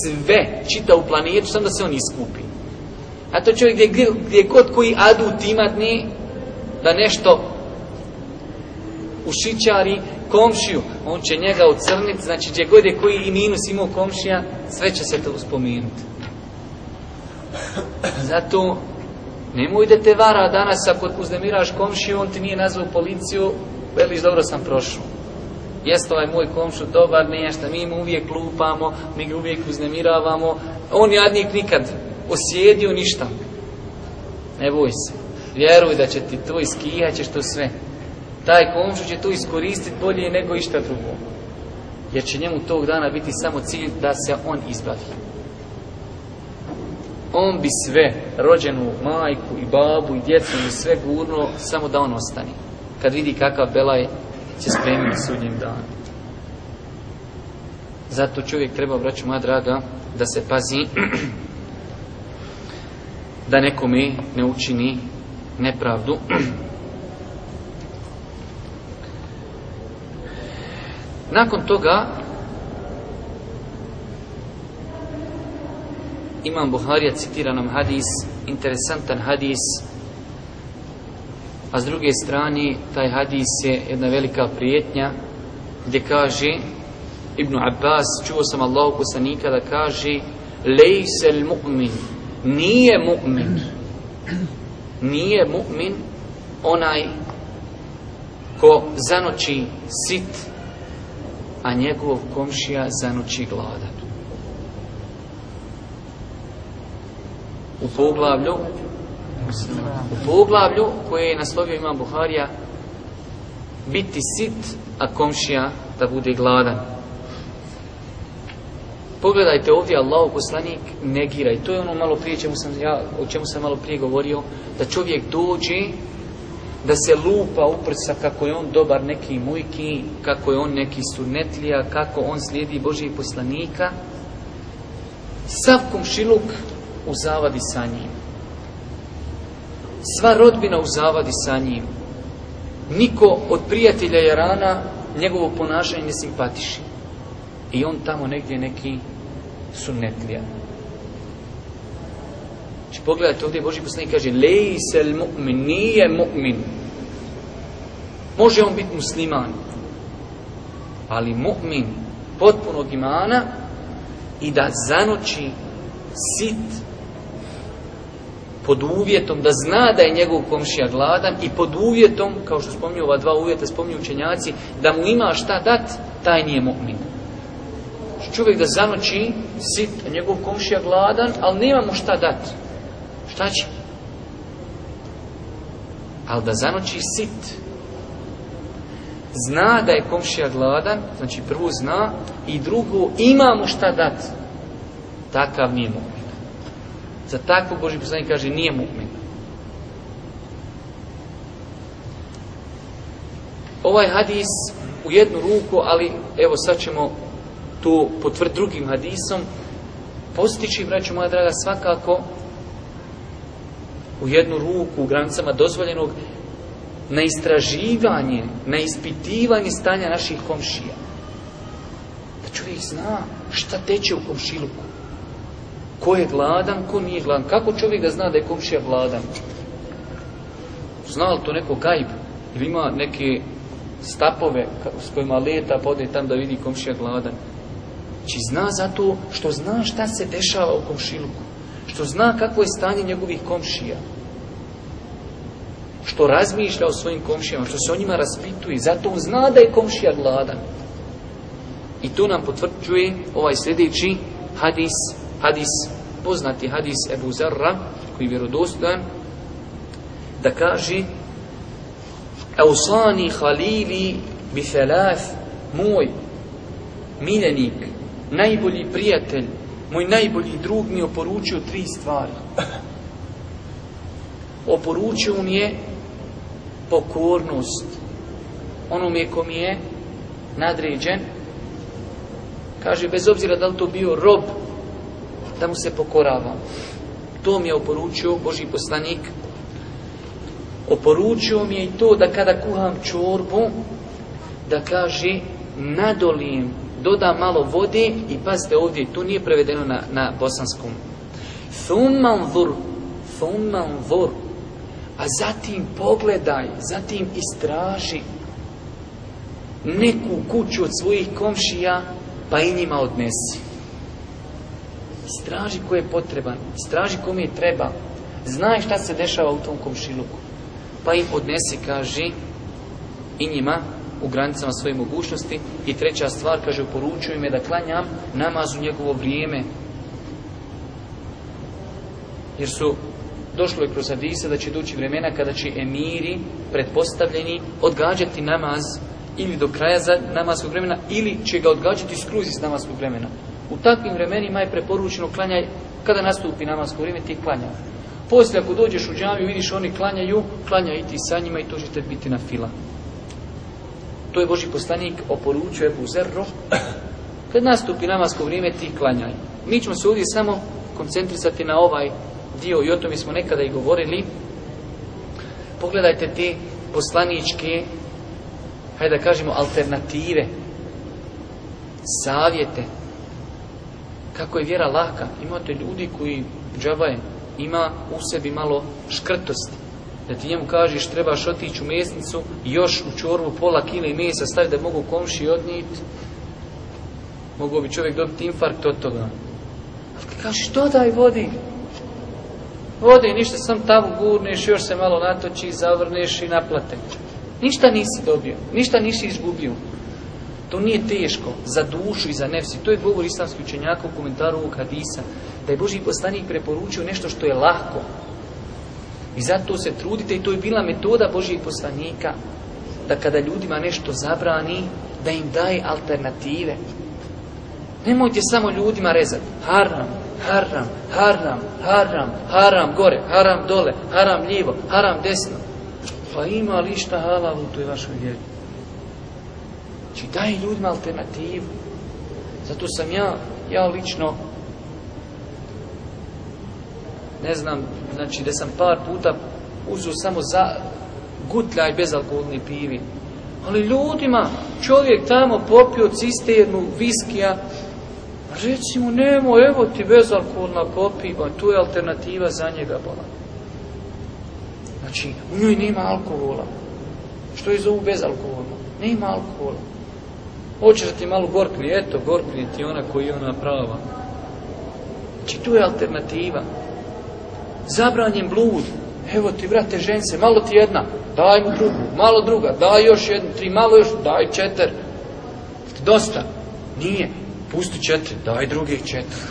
Speaker 2: sve, čita u planetu, sam da se on iskupi. A to čovjek gdje, gdje, gdje god koji adut imatni, da nešto ušičari komšiju, on će njega ocrniti, znači gdje god je koji i minus imao komšija, sve će se to uspomenuti. Zato, nemoj da te vara danas, ako uznemiraš komšiju, on ti nije nazvao policiju, veliš, dobro sam prošao jeste ovaj moj komšu dobar, nešto, mi mu uvijek lupamo, mi ga uvijek uznemiravamo, on jadnik nikad osjedio ništa. Ne boj se, vjeruj da će ti to iskijat ćeš to sve. Taj komšu će to iskoristiti bolje nego išta drugo. Jer će njemu tog dana biti samo cilj da se on izbavi. On bi sve, rođenu majku i babu i djecu i sve gurno, samo da on ostane. Kad vidi kakav belaj će spremiti sudnjem danu. Zato čovjek treba, braću moja draga, da se pazi da nekome ne učini nepravdu. Nakon toga Imam Buharija citira nam hadis, interesantan hadis a s druge strane taj hadis je jedna velika prijetnja gdje kaže Ibn Abbas, čuo sam Allahu poslanika da kaže Lejsel mu'min nije mu'min nije mu'min onaj ko zanoći sit a njegov komšija zanoći glada. U poglavlju u poglavlju koje je naslovio imam Buharija biti sit, a komšija da bude gladan. Pogledajte ovdje Allahu poslanik negira i to je ono malo prije čemu sam ja, o čemu sam malo prije govorio da čovjek dođe da se lupa uprsa kako je on dobar neki mujki, kako je on neki sunetlija, kako on slijedi Božih poslanika. Sav komšiluk u zavadi sa njim sva rodbina u zavadi sa njim. Niko od prijatelja Jarana njegovo ponašanje ne simpatiši. I on tamo negdje neki sunnetlija. Znači pogledajte ovdje Boži poslanik kaže Lejsel mu'min, nije mu'min. Može on biti musliman. Ali mu'min potpunog imana i da zanoći sit pod uvjetom da zna da je njegov komšija gladan i pod uvjetom, kao što spominju ova dva uvjeta, spominju učenjaci, da mu ima šta dat, taj nije mu'min. Čovjek da zanoći sit, a njegov komšija gladan, ali nema mu šta dat. Šta će? Ali da zanoći sit, zna da je komšija gladan, znači prvo zna, i drugo ima mu šta dat. takav nije mu'min. Za takvog Boži poslanik kaže nije mu'min. Ovaj hadis u jednu ruku, ali evo sad ćemo to potvrditi drugim hadisom, postići, braću moja draga, svakako u jednu ruku u granicama dozvoljenog na istraživanje, na ispitivanje stanja naših komšija. Da čovjek zna šta teče u komšiluku. Ko je gladan, ko nije gladan. Kako čovjek da zna da je komšija gladan? Zna li to neko gajb? Ili ima neke stapove s kojima leta, pode tam da vidi komšija gladan? Či zna zato što zna šta se dešava u komšiluku. Što zna kakvo je stanje njegovih komšija što razmišlja o svojim komšijama, što se o njima raspituje, zato on zna da je komšija gladan. I to nam potvrđuje ovaj sljedeći hadis, hadis, poznati hadis Ebu Zarra, koji je vjerodostan, da kaže Eusani halili bi thalath, moj miljenik, najbolji prijatelj, moj najbolji drug mi oporučio tri stvari. Oporučio mi je pokornost onome kom je nadređen kaže bez obzira da li to bio rob da mu se pokorava. To mi je oporučio Boži poslanik. Oporučio mi je i to da kada kuham čorbu da kaže nadolim doda malo vode i pazite ovdje to nije prevedeno na, na bosanskom. Thumman vur thumman vur a zatim pogledaj, zatim istraži neku kuću od svojih komšija, pa i njima odnesi. Straži ko je potreban, straži kom je treba, znaj šta se dešava u tom komšiluku, pa im odnesi, kaže, i njima u granicama svoje mogućnosti. I treća stvar, kaže, poručuju me da klanjam namaz u njegovo vrijeme. Jer su došlo je kroz hadise da će doći vremena kada će emiri pretpostavljeni odgađati namaz ili do kraja za namazskog vremena ili će ga odgađati skroz iz namazskog vremena. U takvim vremenima je preporučeno klanjaj kada nastupi namasko vrijeme ti klanja. Poslije ako dođeš u džamiju vidiš oni klanjaju, klanja i ti sa njima i to ćete biti na fila. To je Boži poslanik oporučuje Ebu Zerro. Kad nastupi namasko vrijeme ti klanjaj. Mi ćemo se ovdje samo koncentrisati na ovaj dio i o tome smo nekada i govorili pogledajte te poslaničke hajde da kažemo alternative savjete kako je vjera laka imate ljudi koji džabaje ima u sebi malo škrtosti. Da ti njemu kažeš trebaš otići u mesnicu i još u čorbu pola kile mesa stavi da mogu komši odnijeti. Mogu bi čovjek dobiti infarkt od toga. Ali ti kažeš što daj vodi? Vodi, ništa, sam tamo gurneš, još se malo natoči, zavrneš i naplate. Ništa nisi dobio, ništa nisi izgubio. To nije teško za dušu i za nefsi. To je govor islamski učenjaka u komentaru ovog hadisa. Da je Boži poslanik preporučio nešto što je lahko. I zato se trudite i to je bila metoda Božijeg poslanika. Da kada ljudima nešto zabrani, da im daje alternative. Nemojte samo ljudima rezati. Haram, haram, haram, haram, haram gore, haram dole, haram lijevo, haram desno. Pa ima li šta halal u toj vašoj vjeri? Znači daj ljudima alternativu. Zato sam ja, ja lično, ne znam, znači da sam par puta uzeo samo za gutljaj bezalkoholni pivi. Ali ljudima, čovjek tamo popio cisternu viskija, Reci mu, nemo, evo ti bezalkoholna popiva, tu je alternativa za njega bola. Znači, u njoj nema alkohola. Što je zovu bezalkoholno? Nema alkohola. Hoćeš da ti malo gorkni, eto, gorkni ti ona koji je ona prava. Či tu je alternativa. Zabranjen blud. Evo ti, brate, žence, malo ti jedna, daj mu drugu, malo druga, daj još jednu, tri, malo još, daj četir. Dosta. Nije pusti četiri, daj drugih četiri.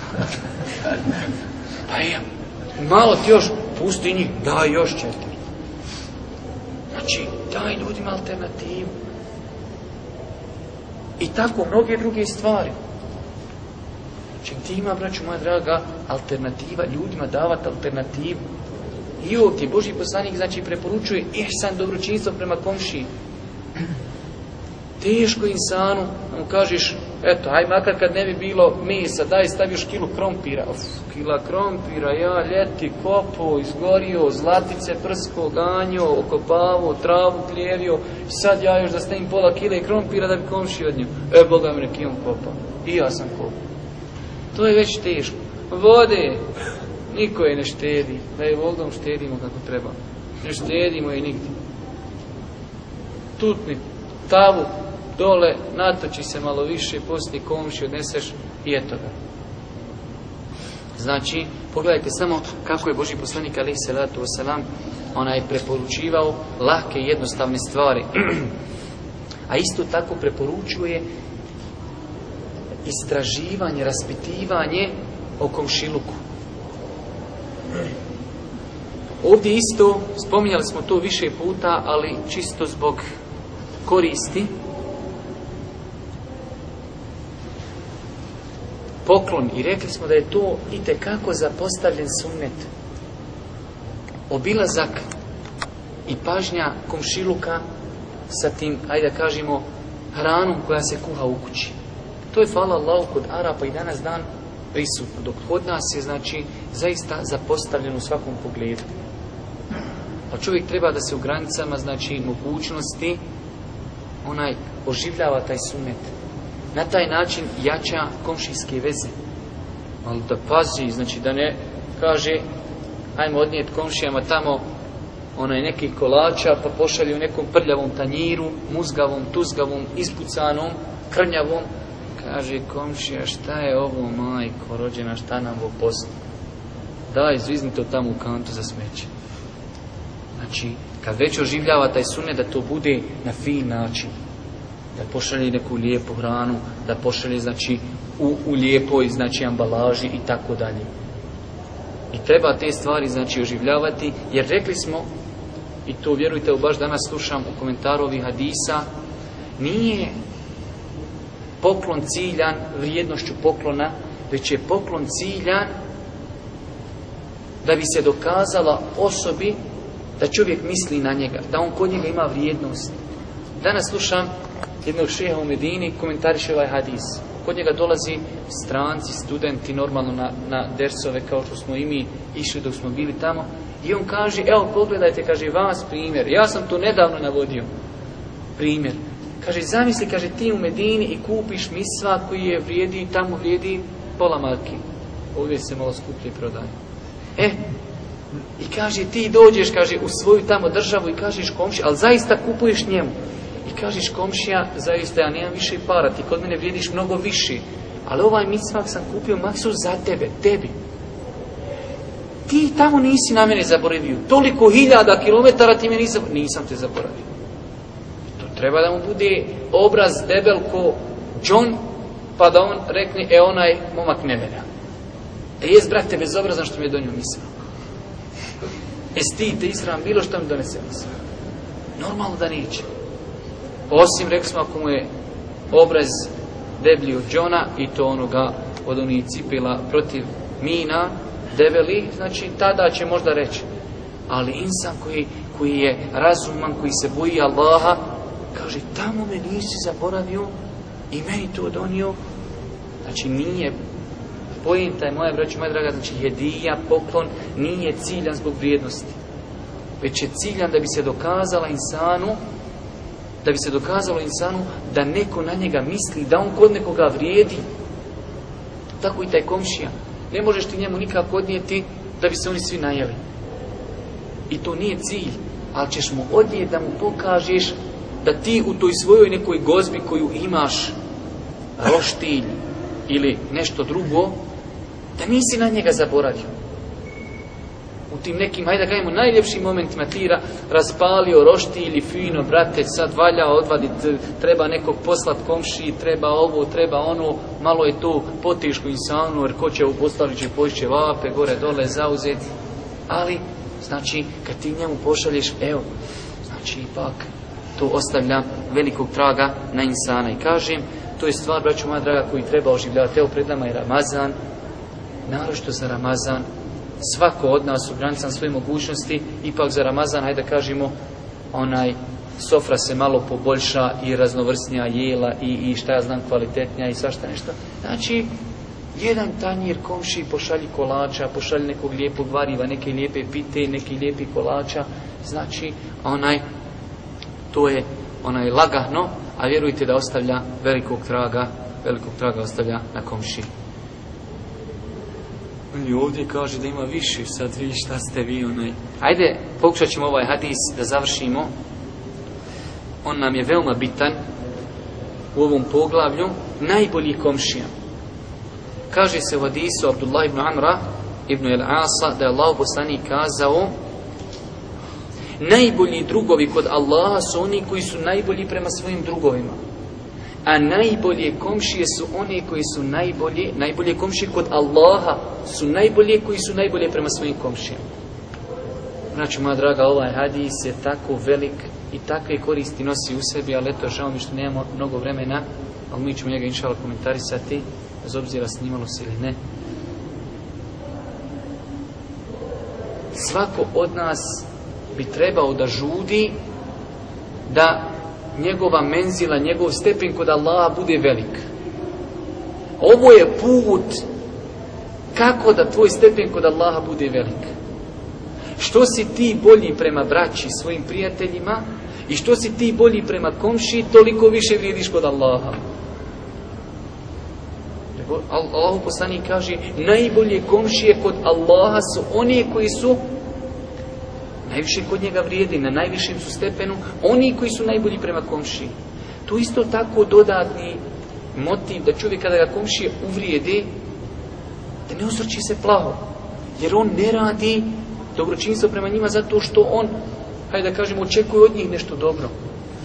Speaker 2: Pa ja, malo ti još, pusti njih, daj još četiri. Znači, daj ljudima alternativu. I tako mnoge druge stvari. Čim ti ima, braću moja draga, alternativa, ljudima davati alternativu. I ovdje Boži poslanik znači preporučuje eh, ihsan dobročinstvo prema komšiji. Teško insanu, mu kažeš, eto, aj makar kad ne bi bilo mesa, daj stavi još kilu krompira. Uf, kila krompira, ja ljeti kopo, izgorio, zlatice prsko, ganjo, okopavo, travu klijevio, sad ja još da stavim pola kile krompira da bi komši od nju. E, Boga mi neki on kopa. I ja sam kopao. To je već teško. Vode, niko je ne štedi. Da je vodom štedimo kako treba. Ne štedimo je nigdje. Tutni tavu, dole, natoči se malo više, posti komši, odneseš i eto ga. Znači, pogledajte samo kako je Boži poslanik Ali salatu wasalam onaj preporučivao lake i jednostavne stvari. A isto tako preporučuje istraživanje, raspitivanje o komšiluku. Ovdje isto, spominjali smo to više puta, ali čisto zbog koristi, poklon i rekli smo da je to i kako zapostavljen sunnet. Obilazak i pažnja komšiluka sa tim, ajde da kažemo, hranom koja se kuha u kući. To je, hvala Allahu, kod Arapa i danas dan prisutno, dok kod nas je, znači, zaista zapostavljen u svakom pogledu. Pa čovjek treba da se u granicama, znači, mogućnosti, onaj, oživljava taj sunnet. Na taj način jača komšijske veze. Ali da pazi, znači, da ne kaže, ajmo odnijet komšijama tamo onaj neki kolača, pa pošalju u nekom prljavom tanjiru, muzgavom, tuzgavom, ispucanom, krnjavom, Kaže komšija, šta je ovo majko rođena, šta nam ovo posla? Daj, zvizni to tamo u kantu za smeće. Znači, kad već oživljava taj sunet, da to bude na fin način. Da pošalje neku lijepu hranu, da pošalje, znači, u, u lijepoj, znači, ambalaži i tako dalje. I treba te stvari, znači, oživljavati, jer rekli smo, i to vjerujte, baš danas slušam u komentaru ovih hadisa, nije poklon ciljan vrijednošću poklona, već je poklon ciljan da bi se dokazala osobi da čovjek misli na njega, da on kod njega ima vrijednost. Danas slušam jednog šeha u Medini, komentariše ovaj hadis. Kod njega dolazi stranci, studenti, normalno na, na dersove, kao što smo i mi išli dok smo bili tamo. I on kaže, evo pogledajte, kaže, vas primjer. Ja sam to nedavno navodio. Primjer. Kaže, zamisli, kaže, ti u Medini i kupiš misva koji je vrijedi, tamo vrijedi pola marki. Ovdje se malo skuplje prodaje. E, i kaže, ti dođeš, kaže, u svoju tamo državu i kažeš komši, ali zaista kupuješ njemu. I kažeš komšija, zaista ja nemam više para, ti kod mene vrijediš mnogo više. Ali ovaj misvak sam kupio maksu za tebe, tebi. Ti tamo nisi na mene zaboravio. Toliko hiljada kilometara ti me nisam, nisam te zaboravio. To Treba da mu bude obraz debel ko John, pa da on rekne, e onaj momak ne velja. E jes, brate, bezobrazan što mi je donio misao. E sti, te isram, bilo što mi donese misao. Normalno da neće. Osim, rekli smo, ako mu je obraz deblji od džona i to onoga od onih cipila protiv mina, debeli, znači tada će možda reći. Ali insan koji, koji je razuman, koji se boji Allaha, Kaže, tamo me nisi zaboravio i meni to donio. Znači, nije pojenta je moja braća, moja draga, znači hedija, poklon, nije ciljan zbog vrijednosti. Već je ciljan da bi se dokazala insanu, da bi se dokazalo insanu da neko na njega misli, da on kod nekoga vrijedi. Tako i taj komšija. Ne možeš ti njemu nikako odnijeti da bi se oni svi najeli. I to nije cilj, ali ćeš mu odnijeti da mu pokažeš da ti u toj svojoj nekoj gozbi koju imaš roštilj ili nešto drugo, da nisi na njega zaboravio. U tim nekim, hajde da gajemo, najljepšim momentima tira, raspalio rošti ili fino, brate, sad valja odvaditi, treba nekog poslat komši, treba ovo, treba ono, malo je to potiško insanu, jer ko će u postavljući pojišće vape, gore, dole, zauzeti. Ali, znači, kad ti njemu pošalješ, evo, znači, ipak, to ostavlja velikog traga na insana. I kažem, To je stvar, braću moja draga, koji treba oživljavati. Evo pred nama je Ramazan, naročito za Ramazan. Svako od nas u granicama svoje mogućnosti, ipak za Ramazan, hajde da kažemo, onaj sofra se malo poboljša i raznovrsnija jela i, i šta ja znam kvalitetnija i svašta nešto. Znači, jedan tanjir komši pošalji kolača, pošalji nekog lijepog variva, neke lijepe pite, neki lijepi kolača. Znači, onaj, to je onaj lagano, a vjerujte da ostavlja velikog traga, velikog traga ostavlja na komši. I ovdje kaže da ima više, sad vi šta ste vi onaj. Ajde, pokušat ćemo ovaj hadis da završimo. On nam je veoma bitan u ovom poglavlju. Najbolji komšija. Kaže se u hadisu Abdullah ibn Amra ibn El Asa da je Allah poslani kazao najbolji drugovi kod Allaha su oni koji su najbolji prema svojim drugovima. A najbolje komšije su oni koji su najbolje, najbolje komšije kod Allaha su najbolje koji su najbolje prema svojim komšijama. Znači, moja draga, ovaj hadis je tako velik i takve koristi nosi u sebi, ali eto, žao mi što nemamo mnogo vremena, ali mi ćemo njega inšala komentarisati, bez obzira snimalo se ili ne. Svako od nas bi trebao da žudi da njegova menzila, njegov stepen kod Allaha bude velik. Ovo je put kako da tvoj stepen kod Allaha bude velik. Što si ti bolji prema braći, svojim prijateljima i što si ti bolji prema komši, toliko više vrijediš kod Allaha. Allah poslanik kaže, najbolje komšije kod Allaha su oni koji su najviše kod njega vrijedi, na najvišem su stepenu, oni koji su najbolji prema komšiji. To isto tako dodatni motiv da čovjek kada ga komšije uvrijede, da ne osrči se plaho. Jer on ne radi dobročinstvo prema njima zato što on, hajde da kažemo, očekuje od njih nešto dobro.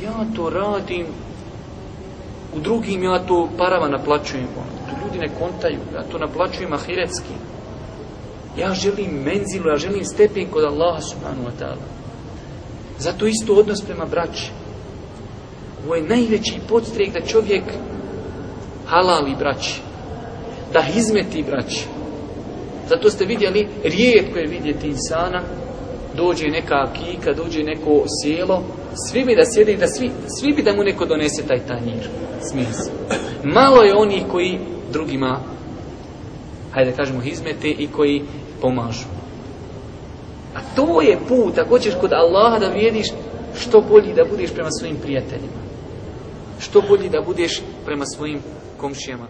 Speaker 2: Ja to radim, u drugim ja to parama naplaćujem. To ljudi ne kontaju, ja to naplaćujem ahiretski. Ja želim menzilu, ja želim stepen kod Allaha subhanahu wa ta'ala. Zato isto odnos prema braći. Ovo je najveći podstrijek da čovjek halali braći. Da hizmeti braći. Zato ste vidjeli, rijetko je vidjeti insana, dođe neka kika, dođe neko sjelo, svi bi da sjede i da svi, svi bi da mu neko donese taj tanjir. smis. Malo je onih koji drugima hajde da kažemo, hizmete i koji pomažu. A to je put, ako hoćeš kod Allaha da vrijediš, što bolji da budeš prema svojim prijateljima. Što bolji da budeš prema svojim komšijama.